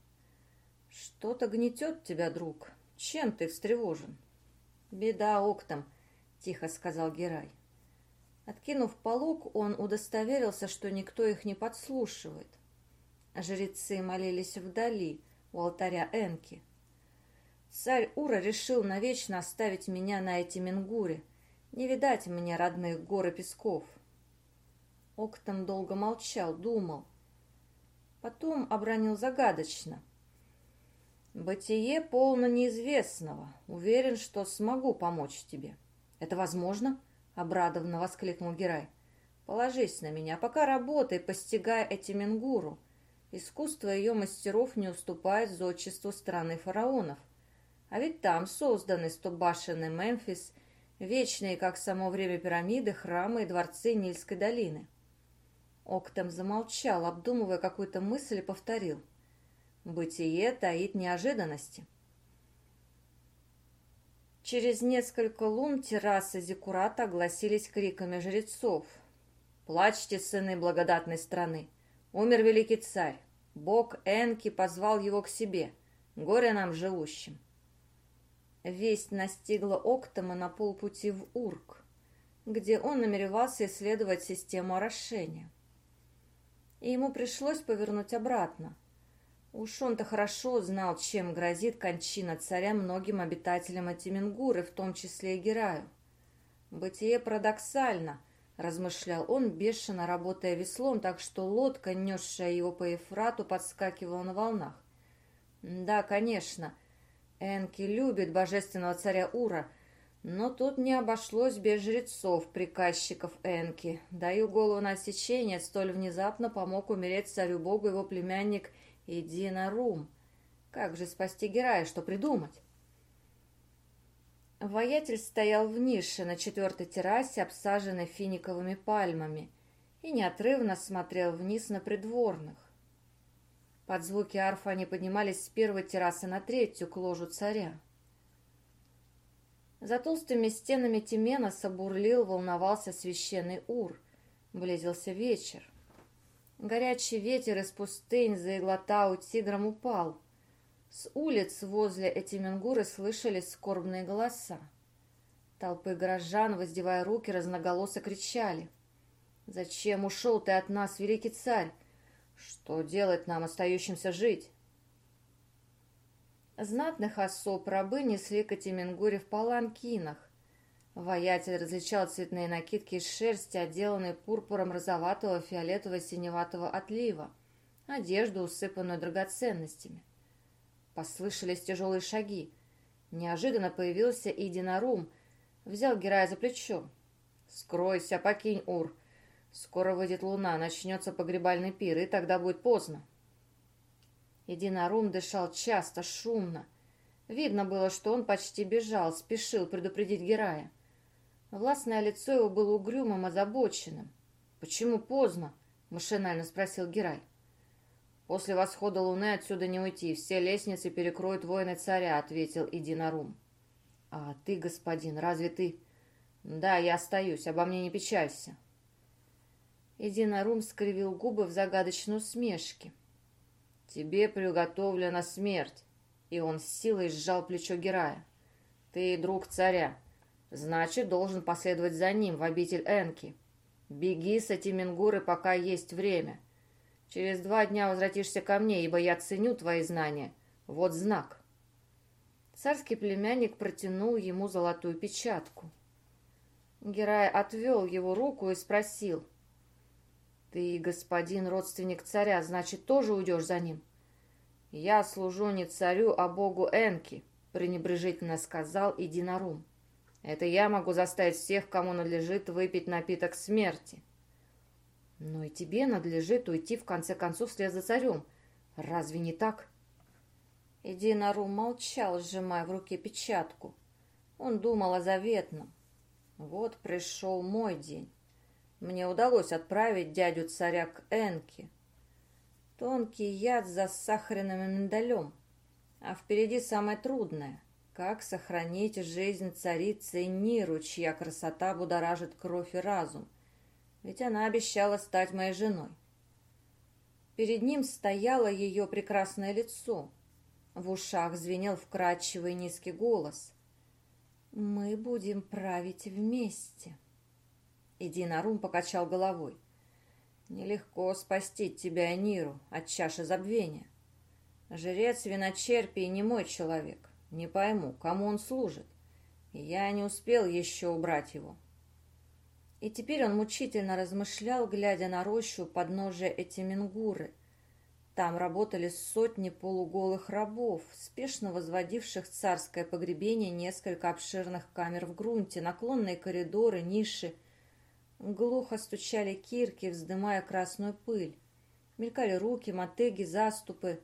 «Что-то гнетет тебя, друг. Чем ты встревожен?» «Беда Октом», — тихо сказал Герай. Откинув полог, он удостоверился, что никто их не подслушивает. Жрецы молились вдали, у алтаря Энки. Царь Ура решил навечно оставить меня на эти Мингуре, не видать мне родных гор и песков. Октом долго молчал, думал. Потом обронил загадочно. «Бытие полно неизвестного. Уверен, что смогу помочь тебе». «Это возможно?» — обрадованно воскликнул Герай. «Положись на меня, пока работай, постигая эти Мингуру. Искусство ее мастеров не уступает зодчеству страны фараонов. А ведь там созданы стобашенный Мемфис вечные, как само время пирамиды, храмы и дворцы Нильской долины. Октом замолчал, обдумывая какую-то мысль и повторил. Бытие таит неожиданности. Через несколько лун террасы Зиккурата огласились криками жрецов. «Плачьте, сыны благодатной страны! Умер великий царь! Бог Энки позвал его к себе! Горе нам живущим!» Весть настигла Октома на полпути в Урк, где он намеревался исследовать систему орошения. И ему пришлось повернуть обратно. Уж он-то хорошо знал, чем грозит кончина царя многим обитателям Атимингуры, в том числе и Гераю. «Бытие парадоксально», — размышлял он, бешено работая веслом, так что лодка, несшая его по Ефрату, подскакивала на волнах. «Да, конечно, Энки любит божественного царя Ура, но тут не обошлось без жрецов, приказчиков Энки. Даю голову на отсечение, столь внезапно помог умереть царю богу его племянник Идина Рум. Как же спасти Герая, что придумать? Воятель стоял в нише на четвертой террасе, обсаженной финиковыми пальмами, и неотрывно смотрел вниз на придворных. Под звуки арфа они поднимались с первой террасы на третью, к ложу царя. За толстыми стенами Тименоса бурлил, волновался священный Ур. Близился вечер. Горячий ветер из пустынь за Иглотау тигром упал. С улиц возле Этименгуры слышались скорбные голоса. Толпы горожан, воздевая руки, разноголосо кричали. Зачем ушел ты от нас, великий царь? Что делать нам, остающимся жить? Знатных особ рабы несли к Атимингуре в паланкинах. Воятель различал цветные накидки из шерсти, отделанные пурпуром розоватого, фиолетового, синеватого отлива, одежду, усыпанную драгоценностями. Послышались тяжелые шаги. Неожиданно появился Идинарум, взял Герая за плечо. «Скройся, покинь Ур. Скоро выйдет луна, начнется погребальный пир, и тогда будет поздно». Единорум дышал часто, шумно. Видно было, что он почти бежал, спешил предупредить Герая. Властное лицо его было угрюмым, озабоченным. «Почему поздно?» — машинально спросил Герай. «После восхода луны отсюда не уйти, все лестницы перекроют воины царя», — ответил Идинарум. «А ты, господин, разве ты...» «Да, я остаюсь, обо мне не печалься». Идинарум скривил губы в загадочной усмешке. «Тебе приготовлена смерть!» И он с силой сжал плечо Герая. «Ты друг царя. Значит, должен последовать за ним в обитель Энки. Беги с Атимингуры, пока есть время. Через два дня возвратишься ко мне, ибо я ценю твои знания. Вот знак». Царский племянник протянул ему золотую печатку. Герай отвел его руку и спросил, «Ты, господин родственник царя, значит, тоже уйдешь за ним?» «Я служу не царю, а богу Энки», — пренебрежительно сказал Идинарум. «Это я могу заставить всех, кому надлежит, выпить напиток смерти». «Но и тебе надлежит уйти, в конце концов, вслед за царем. Разве не так?» Идинарум молчал, сжимая в руке печатку. Он думал о заветном. «Вот пришел мой день». Мне удалось отправить дядю царя к Энке. Тонкий яд за сахарным миндалем. А впереди самое трудное — как сохранить жизнь царицы Ниру, чья красота будоражит кровь и разум. Ведь она обещала стать моей женой. Перед ним стояло ее прекрасное лицо. В ушах звенел вкрадчивый низкий голос. «Мы будем править вместе». И Динарум покачал головой. Нелегко спасти тебя, Ниру, от чаши забвения. Жрец виночерпий не мой человек. Не пойму, кому он служит. я не успел еще убрать его. И теперь он мучительно размышлял, глядя на рощу подножия Этимингуры. Там работали сотни полуголых рабов, спешно возводивших царское погребение несколько обширных камер в грунте, наклонные коридоры, ниши — Глухо стучали кирки, вздымая красную пыль. Мелькали руки, мотыги, заступы.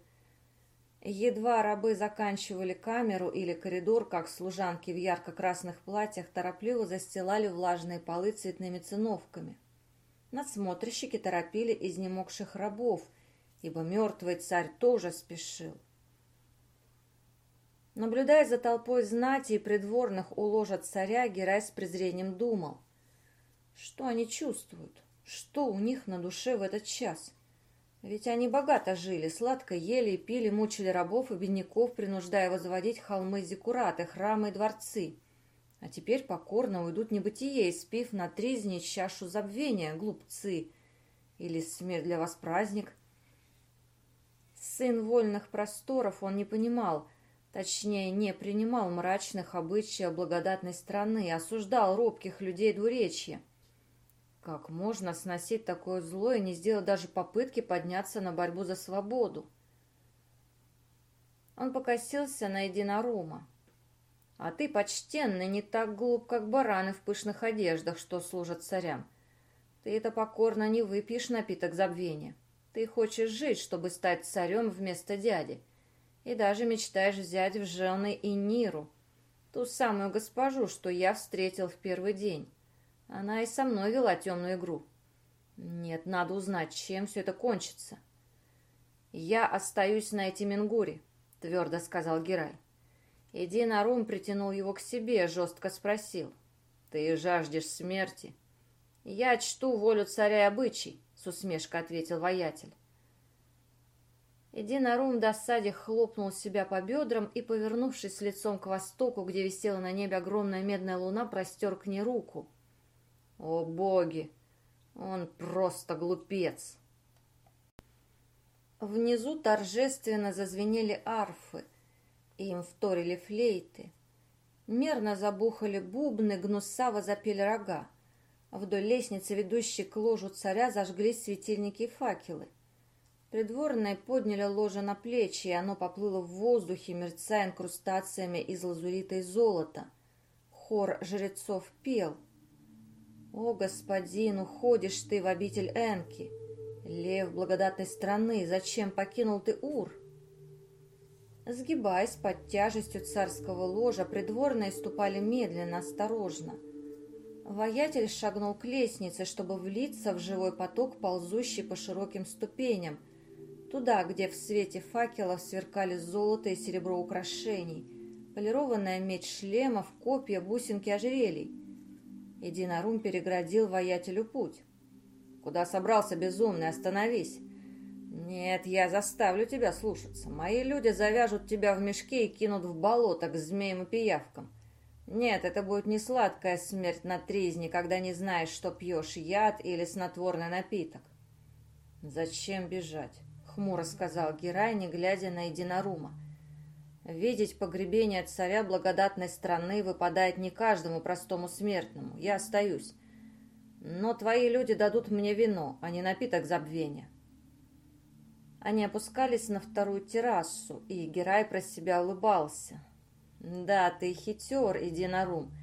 Едва рабы заканчивали камеру или коридор, как служанки в ярко-красных платьях торопливо застилали влажные полы цветными циновками. Надсмотрщики торопили изнемогших рабов, ибо мертвый царь тоже спешил. Наблюдая за толпой знати и придворных у ложа царя, Герай с презрением думал — что они чувствуют? Что у них на душе в этот час? Ведь они богато жили, сладко ели и пили, мучили рабов и бедняков, принуждая возводить холмы зиккураты, храмы и дворцы. А теперь покорно уйдут небытие, испив на тризне чашу забвения, глупцы. Или смерть для вас праздник. Сын вольных просторов он не понимал, точнее, не принимал мрачных обычаев благодатной страны, осуждал робких людей двуречья. Как можно сносить такое зло и не сделать даже попытки подняться на борьбу за свободу? Он покосился на единорома. А ты, почтенный, не так глуп, как бараны в пышных одеждах, что служат царям. Ты это покорно не выпьешь напиток забвения. Ты хочешь жить, чтобы стать царем вместо дяди. И даже мечтаешь взять в жены и Ниру, ту самую госпожу, что я встретил в первый день. Она и со мной вела темную игру. Нет, надо узнать, чем все это кончится. «Я остаюсь на Этимингуре», — твердо сказал Герай. Иди Нарум притянул его к себе, жестко спросил. «Ты жаждешь смерти?» «Я чту волю царя и обычай», — с усмешкой ответил воятель. Иди Нарум в досаде хлопнул себя по бедрам и, повернувшись лицом к востоку, где висела на небе огромная медная луна, простер к ней руку — «О боги! Он просто глупец. Внизу торжественно зазвенели арфы, и им вторили флейты. Мерно забухали бубны, гнусаво запели рога. Вдоль лестницы, ведущей к ложу царя, зажглись светильники и факелы. Придворные подняли ложе на плечи, и оно поплыло в воздухе, мерцая инкрустациями из лазурита и золота. Хор жрецов пел. «О, господин, уходишь ты в обитель Энки! Лев благодатной страны, зачем покинул ты Ур?» Сгибаясь под тяжестью царского ложа, придворные ступали медленно, осторожно. Воятель шагнул к лестнице, чтобы влиться в живой поток, ползущий по широким ступеням, Туда, где в свете факелов сверкали золото и серебро украшений, полированная медь шлемов, копья, бусинки ожерелий. Единорум переградил воятелю путь. «Куда собрался, безумный? Остановись!» «Нет, я заставлю тебя слушаться. Мои люди завяжут тебя в мешке и кинут в болото к змеям и пиявкам. Нет, это будет не сладкая смерть на тризне, когда не знаешь, что пьешь яд или снотворный напиток. Зачем бежать? хмуро сказал Герай, не глядя на единорума. Видеть погребение царя благодатной страны выпадает не каждому простому смертному. Я остаюсь. Но твои люди дадут мне вино, а не напиток забвения. Они опускались на вторую террасу, и Герай про себя улыбался. «Да, ты хитер, единорум,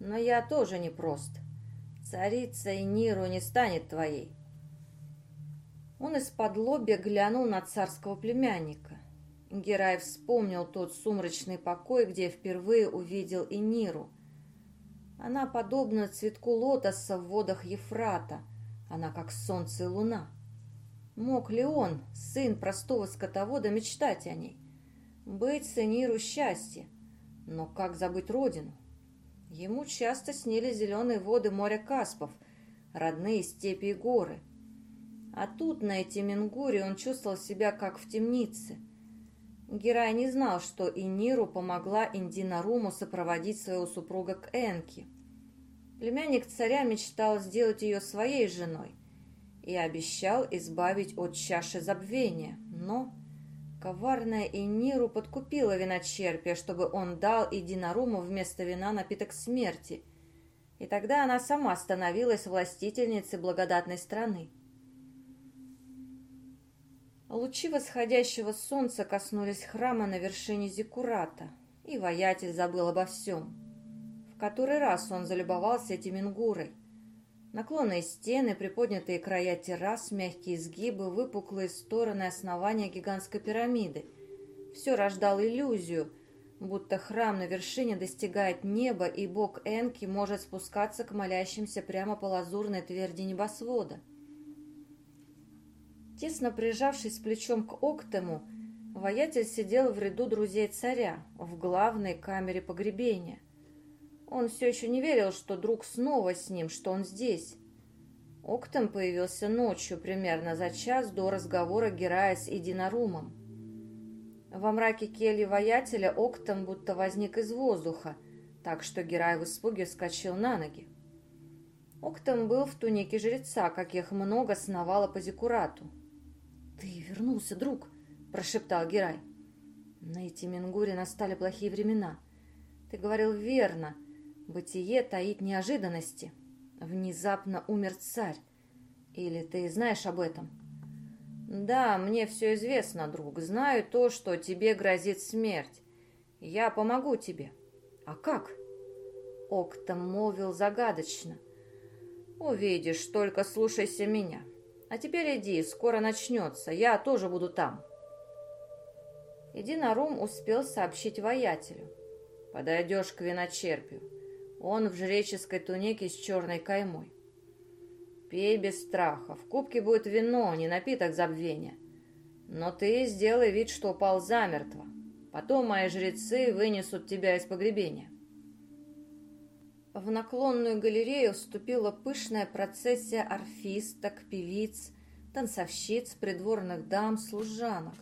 но я тоже непрост. Царица и Ниру не станет твоей. Он из-под лобья глянул на царского племянника. Герай вспомнил тот сумрачный покой, где впервые увидел и Ниру. Она подобна цветку лотоса в водах Ефрата. Она как солнце и луна. Мог ли он, сын простого скотовода, мечтать о ней? Быть сыниру счастье. Но как забыть родину? Ему часто снили зеленые воды моря Каспов, родные степи и горы — а тут, на эти Мингуре, он чувствовал себя как в темнице. Герай не знал, что и Ниру помогла Индинаруму сопроводить своего супруга к Энке. Племянник царя мечтал сделать ее своей женой и обещал избавить от чаши забвения, но коварная Иниру подкупила виночерпия, чтобы он дал Идинаруму вместо вина напиток смерти, и тогда она сама становилась властительницей благодатной страны. Лучи восходящего солнца коснулись храма на вершине Зиккурата, и воятель забыл обо всем. В который раз он залюбовался этим ингурой. Наклонные стены, приподнятые края террас, мягкие изгибы, выпуклые стороны основания гигантской пирамиды. Все рождало иллюзию, будто храм на вершине достигает неба, и бог Энки может спускаться к молящимся прямо по лазурной тверди небосвода. Тесно прижавшись плечом к Октему, воятель сидел в ряду друзей царя, в главной камере погребения. Он все еще не верил, что друг снова с ним, что он здесь. Октем появился ночью, примерно за час до разговора Герая с Идинарумом. Во мраке кельи воятеля Октем будто возник из воздуха, так что Герай в испуге вскочил на ноги. Октем был в тунике жреца, каких много сновало по Зикурату. «Ты вернулся, друг!» – прошептал Герай. На эти Мингуре настали плохие времена. Ты говорил верно. Бытие таит неожиданности. Внезапно умер царь. Или ты знаешь об этом? Да, мне все известно, друг. Знаю то, что тебе грозит смерть. Я помогу тебе. А как? Октом молвил загадочно. Увидишь, только слушайся меня. А теперь иди, скоро начнется, я тоже буду там. Иди на рум успел сообщить воятелю. Подойдешь к виночерпию. Он в жреческой тунике с черной каймой. Пей без страха, в кубке будет вино, не напиток забвения. Но ты сделай вид, что упал замертво. Потом мои жрецы вынесут тебя из погребения. В наклонную галерею вступила пышная процессия орфисток, певиц, танцовщиц, придворных дам, служанок.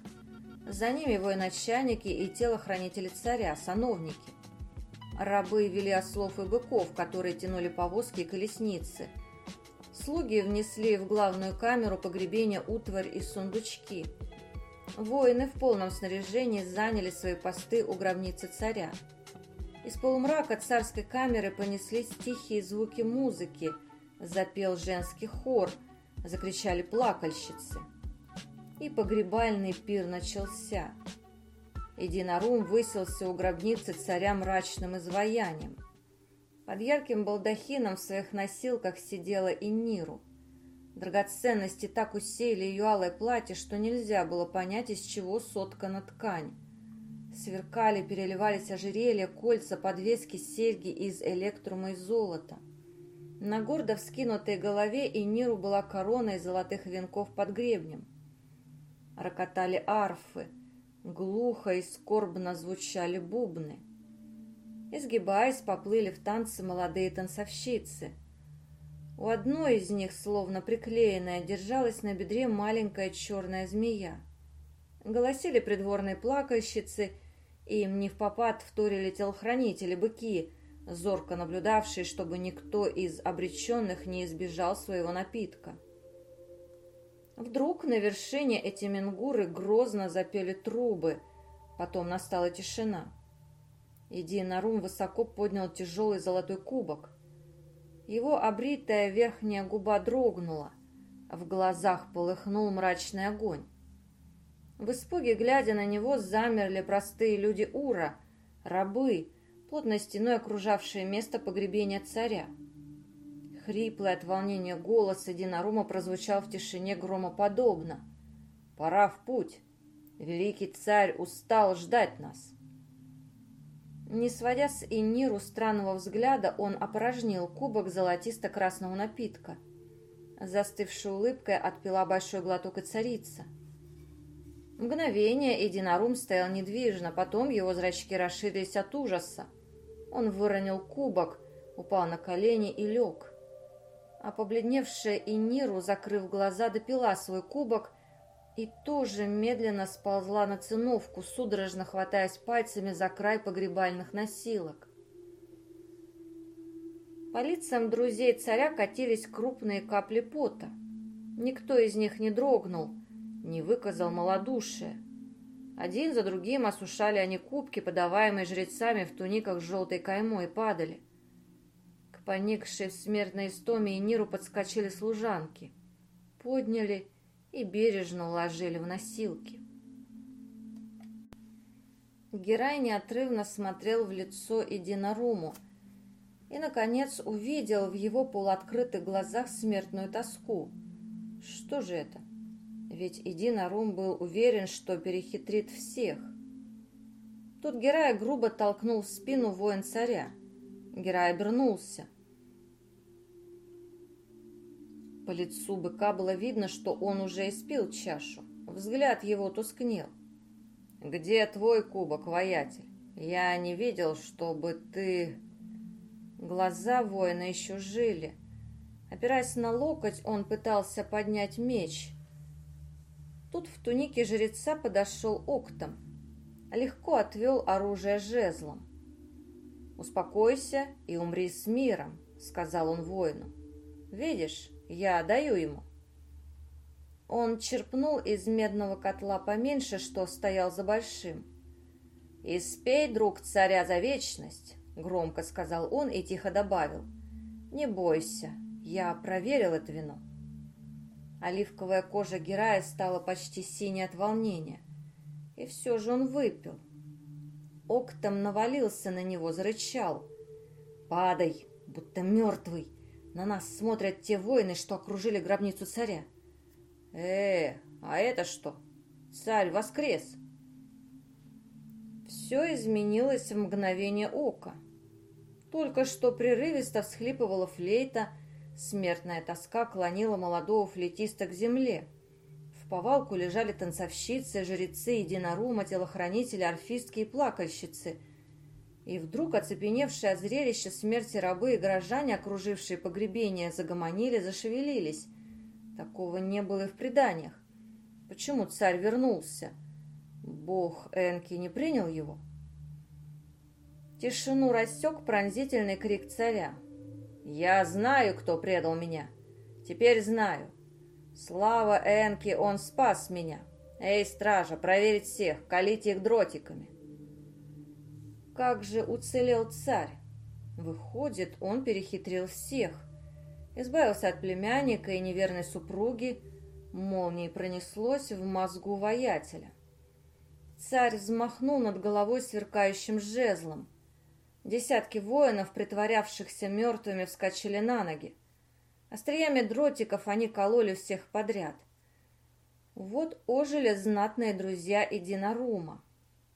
За ними военачальники и телохранители царя, сановники. Рабы вели ослов и быков, которые тянули повозки и колесницы. Слуги внесли в главную камеру погребения утварь и сундучки. Воины в полном снаряжении заняли свои посты у гробницы царя. Из полумрака царской камеры понеслись тихие звуки музыки, запел женский хор, закричали плакальщицы. И погребальный пир начался. Единорум выселся у гробницы царя мрачным изваянием. Под ярким балдахином в своих носилках сидела и Ниру. Драгоценности так усеяли ее алое платье, что нельзя было понять, из чего соткана ткань. Сверкали, переливались ожерелья, кольца, подвески, серьги из электрума и золота. На гордо вскинутой голове и Ниру была корона из золотых венков под гребнем. Рокотали арфы, глухо и скорбно звучали бубны. Изгибаясь, поплыли в танцы молодые танцовщицы. У одной из них, словно приклеенная, держалась на бедре маленькая черная змея. Голосили придворные плакальщицы – им не в попад вторили телохранители-быки, зорко наблюдавшие, чтобы никто из обреченных не избежал своего напитка. Вдруг на вершине эти менгуры грозно запели трубы, потом настала тишина. Иди Нарум высоко поднял тяжелый золотой кубок. Его обритая верхняя губа дрогнула, в глазах полыхнул мрачный огонь. В испуге, глядя на него, замерли простые люди Ура, рабы, плотной стеной окружавшие место погребения царя. Хриплый от волнения голос Единорума прозвучал в тишине громоподобно. «Пора в путь! Великий царь устал ждать нас!» Не сводя с Иниру странного взгляда, он опорожнил кубок золотисто-красного напитка. Застывшей улыбкой отпила большой глоток и царица – Мгновение Единорум стоял недвижно, потом его зрачки расширились от ужаса. Он выронил кубок, упал на колени и лег. А побледневшая Иниру, закрыв глаза, допила свой кубок и тоже медленно сползла на циновку, судорожно хватаясь пальцами за край погребальных носилок. По лицам друзей царя катились крупные капли пота. Никто из них не дрогнул, не выказал малодушия. Один за другим осушали они кубки, подаваемые жрецами в туниках с желтой каймой, и падали. К поникшей в смертной истоме и Ниру подскочили служанки, подняли и бережно уложили в носилки. Герай неотрывно смотрел в лицо Идинаруму и, наконец, увидел в его полуоткрытых глазах смертную тоску. Что же это? Ведь Идинарум был уверен, что перехитрит всех. Тут Герай грубо толкнул в спину воин царя. Герай обернулся. По лицу быка было видно, что он уже испил чашу. Взгляд его тускнел. «Где твой кубок, воятель? Я не видел, чтобы ты...» Глаза воина еще жили. Опираясь на локоть, он пытался поднять меч. Тут в тунике жреца подошел октом. Легко отвел оружие жезлом. «Успокойся и умри с миром», — сказал он воину. «Видишь, я даю ему». Он черпнул из медного котла поменьше, что стоял за большим. «Испей, друг царя, за вечность», — громко сказал он и тихо добавил. «Не бойся, я проверил это вино». Оливковая кожа Герая стала почти синей от волнения. И все же он выпил. Октом навалился на него, зарычал. «Падай, будто мертвый! На нас смотрят те воины, что окружили гробницу царя!» «Э, а это что? Царь воскрес!» Все изменилось в мгновение ока. Только что прерывисто всхлипывала флейта, Смертная тоска клонила молодого флетиста к земле. В повалку лежали танцовщицы, жрецы, единорума, телохранители, орфистки и плакальщицы. И вдруг, оцепеневшие от зрелища смерти рабы и горожане, окружившие погребение, загомонили, зашевелились. Такого не было и в преданиях. Почему царь вернулся? Бог Энки не принял его? Тишину рассек пронзительный крик царя. «Я знаю, кто предал меня. Теперь знаю. Слава Энки, он спас меня. Эй, стража, проверить всех, колите их дротиками. Как же уцелел царь? Выходит, он перехитрил всех. Избавился от племянника и неверной супруги, молнией пронеслось в мозгу воятеля. Царь взмахнул над головой сверкающим жезлом. Десятки воинов, притворявшихся мертвыми, вскочили на ноги. Остриями дротиков они кололи всех подряд. Вот ожили знатные друзья Идинарума.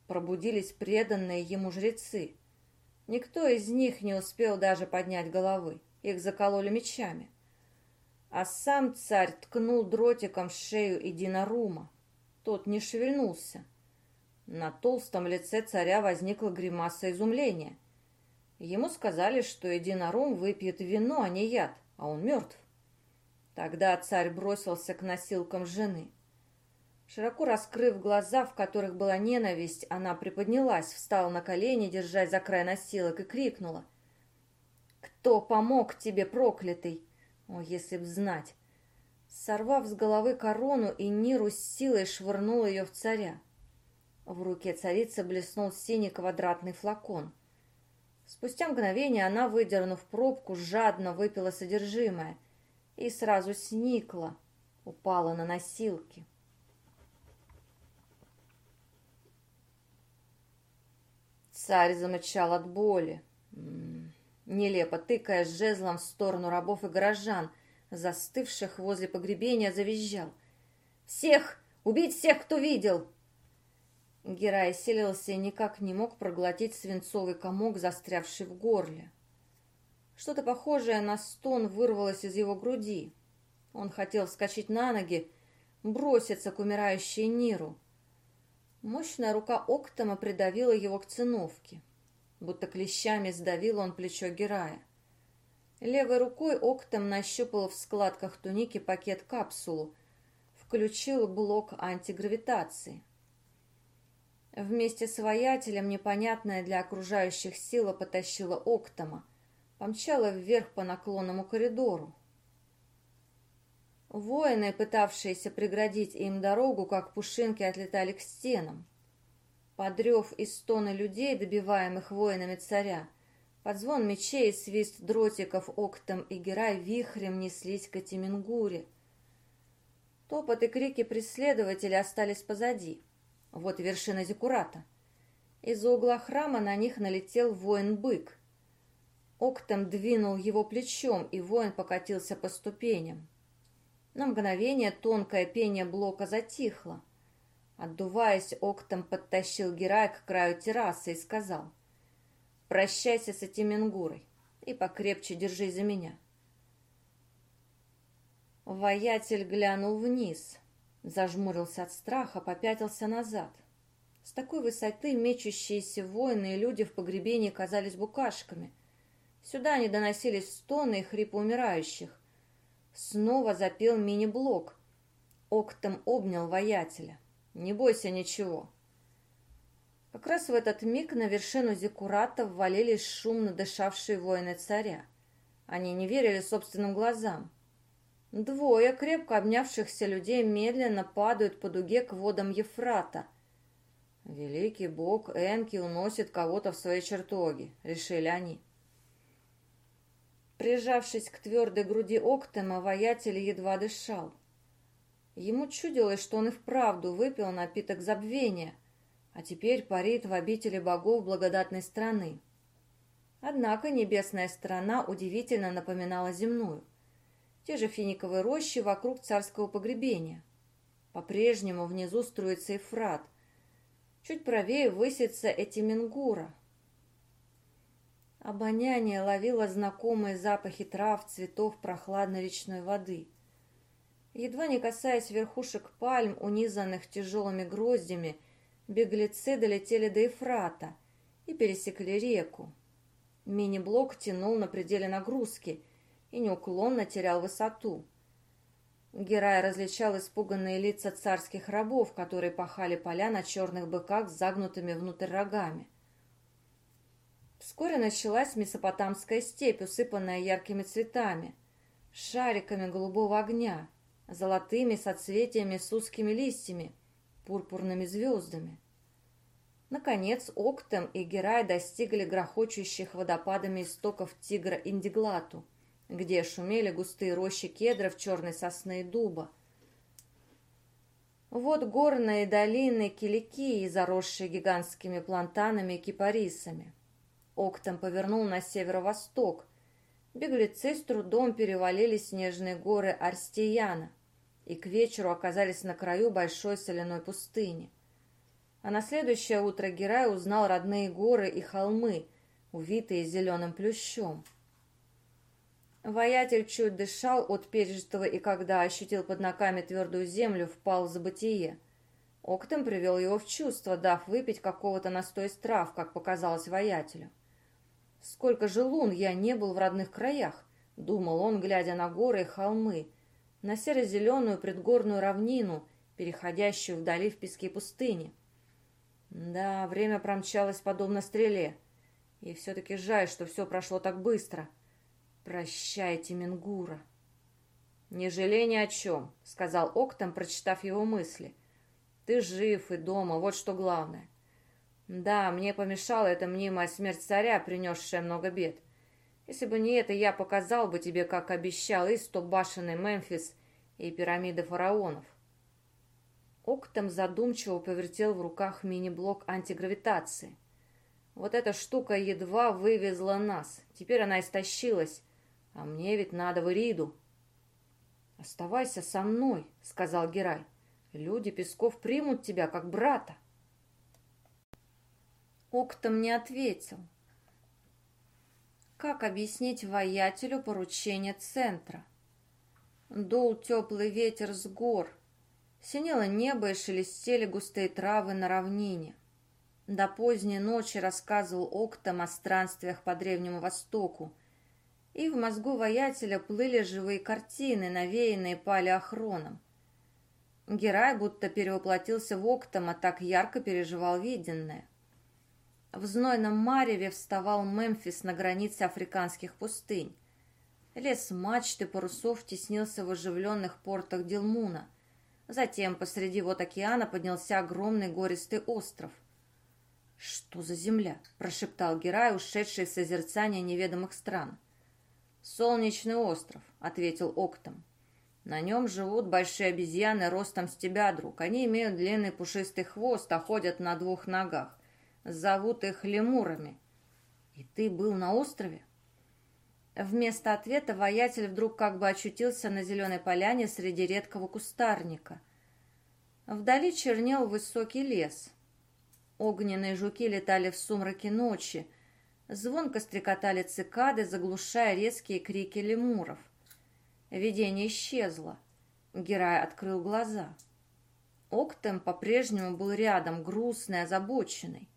Пробудились преданные ему жрецы. Никто из них не успел даже поднять головы. Их закололи мечами. А сам царь ткнул дротиком в шею Идинарума. Тот не шевельнулся. На толстом лице царя возникла гримаса изумления. Ему сказали, что Единорум выпьет вино, а не яд, а он мертв. Тогда царь бросился к носилкам жены. Широко раскрыв глаза, в которых была ненависть, она приподнялась, встала на колени, держась за край носилок, и крикнула. «Кто помог тебе, проклятый? О, если б знать!» Сорвав с головы корону, и Ниру с силой швырнул ее в царя. В руке царицы блеснул синий квадратный флакон. Спустя мгновение она, выдернув пробку, жадно выпила содержимое и сразу сникла, упала на носилки. Царь замычал от боли, нелепо тыкая жезлом в сторону рабов и горожан, застывших возле погребения, завизжал. «Всех! Убить всех, кто видел!» Герай селился и никак не мог проглотить свинцовый комок, застрявший в горле. Что-то похожее на стон вырвалось из его груди. Он хотел вскочить на ноги, броситься к умирающей Ниру, Мощная рука Октома придавила его к циновке. Будто клещами сдавил он плечо Герая. Левой рукой Октом нащупал в складках туники пакет-капсулу, включил блок антигравитации. Вместе с воятелем непонятная для окружающих сила потащила Октома, помчала вверх по наклонному коридору. Воины, пытавшиеся преградить им дорогу, как пушинки, отлетали к стенам. Подрев и стоны людей, добиваемых воинами царя, под звон мечей и свист дротиков Октом и Герай вихрем неслись к Атимингуре. Топот и крики преследователей остались позади. Вот вершина Зикурата. Из-за угла храма на них налетел воин-бык. Октом двинул его плечом, и воин покатился по ступеням. На мгновение тонкое пение блока затихло. Отдуваясь, Октом подтащил Герай к краю террасы и сказал «Прощайся с этим Менгурой и покрепче держись за меня». Воятель глянул вниз, зажмурился от страха, попятился назад. С такой высоты мечущиеся воины и люди в погребении казались букашками. Сюда не доносились стоны и хрипы умирающих. Снова запел мини-блок. Октом обнял воятеля. «Не бойся ничего». Как раз в этот миг на вершину Зиккурата ввалились шумно дышавшие воины царя. Они не верили собственным глазам. Двое крепко обнявшихся людей медленно падают по дуге к водам Ефрата. «Великий бог Энки уносит кого-то в свои чертоги», — решили они. Прижавшись к твердой груди Октема, воятель едва дышал. Ему чудилось, что он и вправду выпил напиток забвения, а теперь парит в обители богов благодатной страны. Однако небесная страна удивительно напоминала земную. Те же финиковые рощи вокруг царского погребения. По-прежнему внизу струится Ефрат. Чуть правее высится Этимингура, Обоняние ловило знакомые запахи трав, цветов, прохладной речной воды. Едва не касаясь верхушек пальм, унизанных тяжелыми гроздями, беглецы долетели до Ефрата и пересекли реку. Мини-блок тянул на пределе нагрузки и неуклонно терял высоту. Герай различал испуганные лица царских рабов, которые пахали поля на черных быках с загнутыми внутрь рогами. Вскоре началась месопотамская степь, усыпанная яркими цветами. шариками голубого огня, золотыми соцветиями с узкими листьями, пурпурными звездами. Наконец, Октем и Герай достигли грохочущих водопадами истоков Тигра Индиглату, где шумели густые рощи кедров, черной сосны и дуба. Вот горные долины Киликии, заросшие гигантскими плантанами и кипарисами. Октом повернул на северо-восток. Беглецы с трудом перевалили снежные горы Арстияна и к вечеру оказались на краю большой соляной пустыни. А на следующее утро Герай узнал родные горы и холмы, увитые зеленым плющом. Воятель чуть дышал от пережитого и когда ощутил под ногами твердую землю, впал в забытие. Октем привел его в чувство, дав выпить какого-то настоя из трав, как показалось воятелю. «Сколько же лун я не был в родных краях!» — думал он, глядя на горы и холмы, на серо-зеленую предгорную равнину, переходящую вдали в пески пустыни. Да, время промчалось подобно стреле. И все-таки жаль, что все прошло так быстро — «Прощайте, Мингура». «Не жалей ни о чем», — сказал Октом, прочитав его мысли. «Ты жив и дома, вот что главное». «Да, мне помешала эта мнимая смерть царя, принесшая много бед. Если бы не это, я показал бы тебе, как обещал, и сто башенный Мемфис, и пирамиды фараонов». Октом задумчиво повертел в руках мини-блок антигравитации. «Вот эта штука едва вывезла нас. Теперь она истощилась» А мне ведь надо в Ириду. «Оставайся со мной», — сказал Герай. «Люди Песков примут тебя как брата». Октом не ответил. Как объяснить воятелю поручение центра? Дул теплый ветер с гор, синело небо и шелестели густые травы на равнине. До поздней ночи рассказывал Октом о странствиях по Древнему Востоку, и в мозгу воятеля плыли живые картины, навеянные палеохроном. Герай будто перевоплотился в Октома, так ярко переживал виденное. В знойном мареве вставал Мемфис на границе африканских пустынь. Лес мачты парусов теснился в оживленных портах Дилмуна. Затем посреди вот океана поднялся огромный гористый остров. «Что за земля?» – прошептал Герай, ушедший в созерцание неведомых стран – «Солнечный остров», — ответил Октом. «На нем живут большие обезьяны ростом с тебя, друг. Они имеют длинный пушистый хвост, а ходят на двух ногах. Зовут их лемурами». «И ты был на острове?» Вместо ответа воятель вдруг как бы очутился на зеленой поляне среди редкого кустарника. Вдали чернел высокий лес. Огненные жуки летали в сумраке ночи, Звонко стрекотали цикады, заглушая резкие крики лемуров. Видение исчезло. Герай открыл глаза. Октем по-прежнему был рядом, грустный, озабоченный.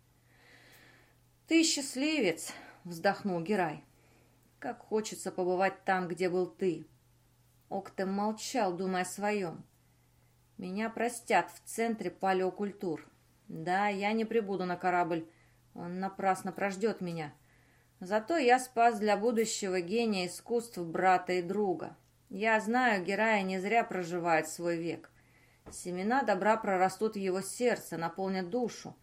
«Ты счастливец!» — вздохнул Герай. «Как хочется побывать там, где был ты!» Октем молчал, думая о своем. «Меня простят в центре палеокультур. Да, я не прибуду на корабль. Он напрасно прождет меня. Зато я спас для будущего гения искусств брата и друга. Я знаю, Герая не зря проживает свой век. Семена добра прорастут в его сердце, наполнят душу.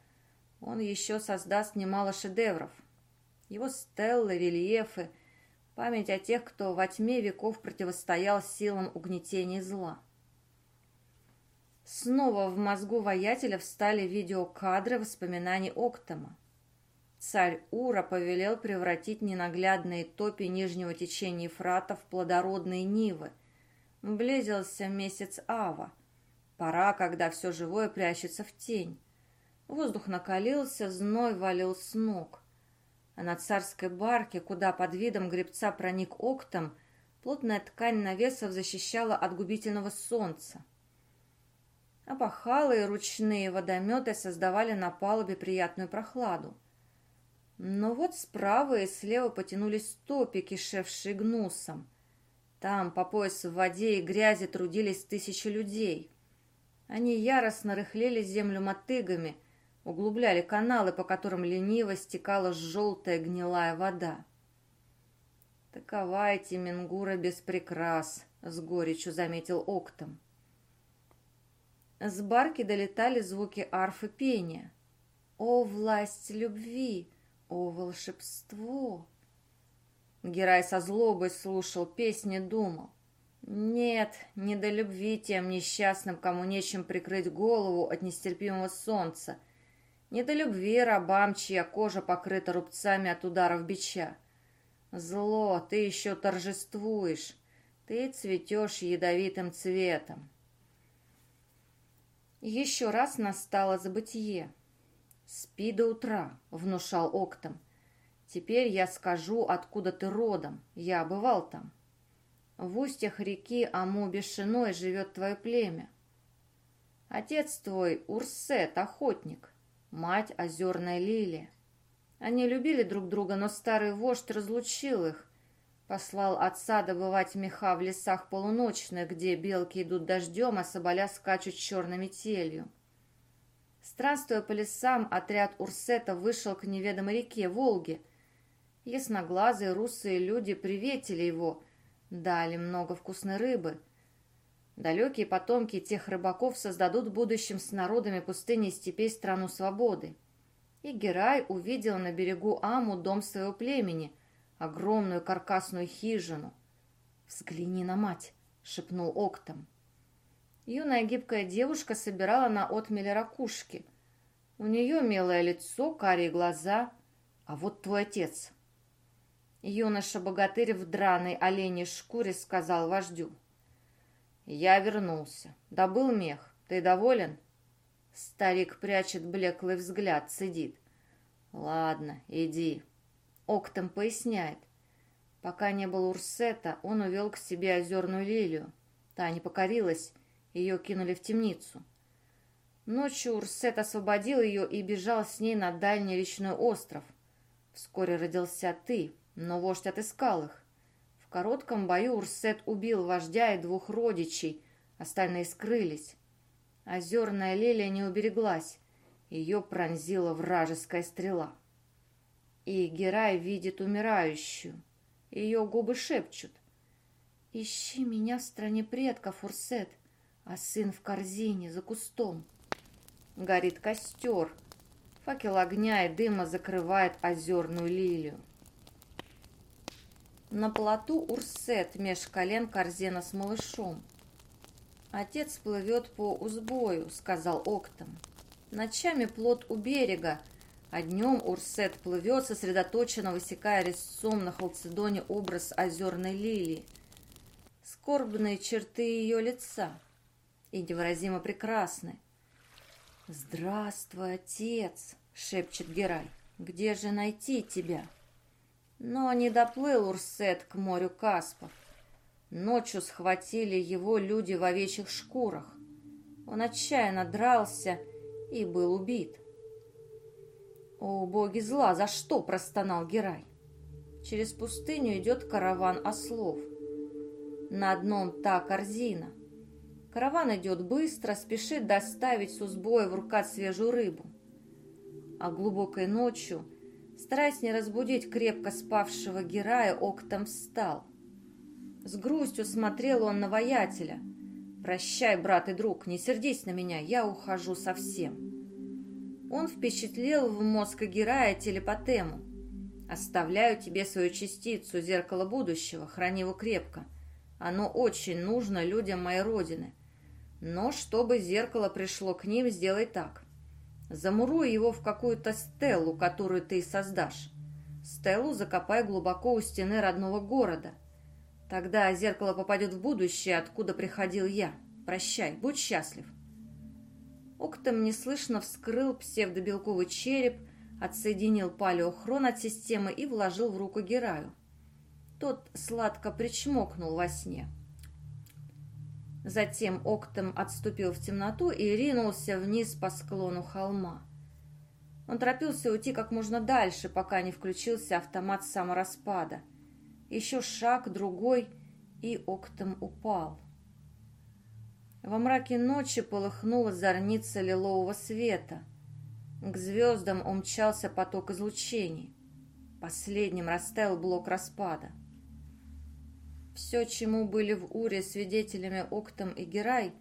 Он еще создаст немало шедевров. Его стеллы, рельефы, память о тех, кто во тьме веков противостоял силам угнетения зла. Снова в мозгу воятеля встали видеокадры воспоминаний Октома. Царь Ура повелел превратить ненаглядные топи нижнего течения Ефрата в плодородные нивы. Близился месяц Ава. Пора, когда все живое прячется в тень. Воздух накалился, зной валил с ног. А на царской барке, куда под видом гребца проник октом, плотная ткань навесов защищала от губительного солнца. Опахалы и ручные водометы создавали на палубе приятную прохладу. Но вот справа и слева потянулись топи, кишевшие гнусом. Там, по пояс в воде и грязи, трудились тысячи людей. Они яростно рыхлели землю мотыгами, углубляли каналы, по которым лениво стекала желтая гнилая вода. Такова эти Мингура без прикрас, с горечью заметил Октом. С барки долетали звуки арфы пения. О, власть любви! О, волшебство! Герай со злобой слушал песни, думал. Нет, не до любви тем несчастным, кому нечем прикрыть голову от нестерпимого солнца. Не до любви рабам, чья кожа покрыта рубцами от ударов бича. Зло, ты еще торжествуешь, ты цветешь ядовитым цветом. Еще раз настало забытие. «Спи до утра», — внушал Октом. «Теперь я скажу, откуда ты родом. Я бывал там». В устьях реки Аму-Бешиной живет твое племя. Отец твой Урсет, охотник, мать озерная лилия. Они любили друг друга, но старый вождь разлучил их. Послал отца добывать меха в лесах полуночных, где белки идут дождем, а соболя скачут черной метелью. Странствуя по лесам, отряд Урсета вышел к неведомой реке Волге. Ясноглазые русые люди приветили его — Дали много вкусной рыбы. Далекие потомки тех рыбаков создадут в будущем с народами пустыни и степей страну свободы. И Герай увидел на берегу Аму дом своего племени, огромную каркасную хижину. «Взгляни на мать!» — шепнул Октом. Юная гибкая девушка собирала на отмеле ракушки. У нее милое лицо, карие глаза. А вот твой отец. Юноша-богатырь в драной оленей шкуре сказал вождю. «Я вернулся. Добыл мех. Ты доволен?» Старик прячет блеклый взгляд, сидит. «Ладно, иди». Октом поясняет. Пока не было Урсета, он увел к себе озерную лилию. Та не покорилась, ее кинули в темницу. Ночью Урсет освободил ее и бежал с ней на дальний речной остров. Вскоре родился ты, но вождь отыскал их. В коротком бою Урсет убил вождя и двух родичей, остальные скрылись. Озерная лилия не убереглась, ее пронзила вражеская стрела. И Герай видит умирающую, ее губы шепчут. «Ищи меня в стране предков, Урсет, а сын в корзине за кустом». Горит костер, факел огня и дыма закрывает озерную лилию. На плоту Урсет, меж колен корзина с малышом. «Отец плывет по узбою», — сказал Октом. «Ночами плот у берега, а днем Урсет плывет, сосредоточенно высекая резцом на халцедоне образ озерной лилии. Скорбные черты ее лица и невыразимо прекрасны. «Здравствуй, отец!» — шепчет Герай. «Где же найти тебя?» Но не доплыл Урсет к морю Каспов. Ночью схватили его люди в овечьих шкурах. Он отчаянно дрался и был убит. «О, боги зла, за что?» – простонал Герай. Через пустыню идет караван ослов. На одном та корзина. Караван идет быстро, спешит доставить с узбоя в рукав свежую рыбу. А глубокой ночью Стараясь не разбудить крепко спавшего Герая, Октом встал. С грустью смотрел он на воятеля. «Прощай, брат и друг, не сердись на меня, я ухожу совсем». Он впечатлил в мозг Герая телепатему. «Оставляю тебе свою частицу, зеркало будущего, храни его крепко. Оно очень нужно людям моей родины. Но чтобы зеркало пришло к ним, сделай так. Замуруй его в какую-то стелу, которую ты создашь. Стелу закопай глубоко у стены родного города. Тогда зеркало попадет в будущее, откуда приходил я. Прощай, будь счастлив. Октом неслышно вскрыл псевдобелковый череп, отсоединил палеохрон от системы и вложил в руку Гераю. Тот сладко причмокнул во сне. Затем октом отступил в темноту и ринулся вниз по склону холма. Он торопился уйти как можно дальше, пока не включился автомат самораспада. Еще шаг, другой, и октом упал. Во мраке ночи полыхнула зорница лилового света. К звездам умчался поток излучений. Последним растаял блок распада. Все, чему были в Уре свидетелями Октом и Герай,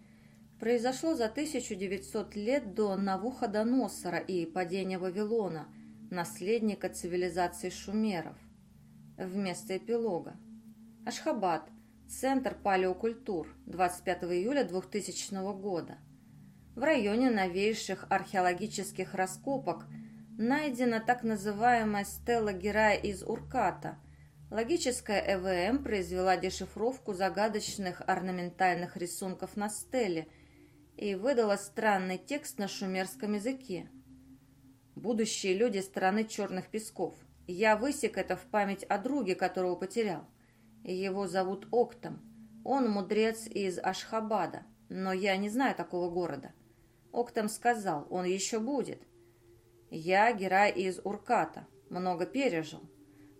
произошло за 1900 лет до Навуходоносора и падения Вавилона, наследника цивилизации шумеров. Вместо эпилога. Ашхабад. Центр палеокультур. 25 июля 2000 года. В районе новейших археологических раскопок найдена так называемая стела Герая из Урката. Логическая ЭВМ произвела дешифровку загадочных орнаментальных рисунков на стеле и выдала странный текст на шумерском языке. Будущие люди страны черных песков. Я высек это в память о друге, которого потерял. Его зовут Октом. Он мудрец из Ашхабада, но я не знаю такого города. Октом сказал, он еще будет. Я Герай из Урката, много пережил.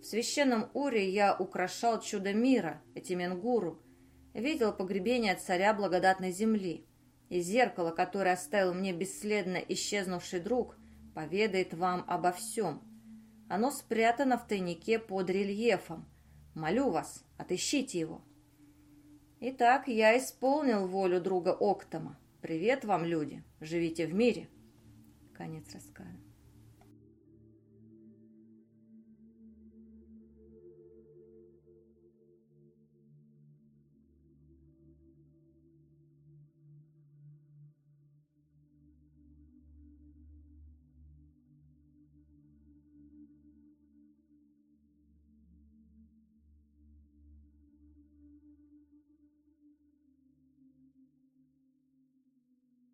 В священном Уре я украшал чудо мира, Этименгуру, видел погребение царя благодатной земли. И зеркало, которое оставил мне бесследно исчезнувший друг, поведает вам обо всем. Оно спрятано в тайнике под рельефом. Молю вас, отыщите его. Итак, я исполнил волю друга Октома. Привет вам, люди. Живите в мире. Конец рассказа.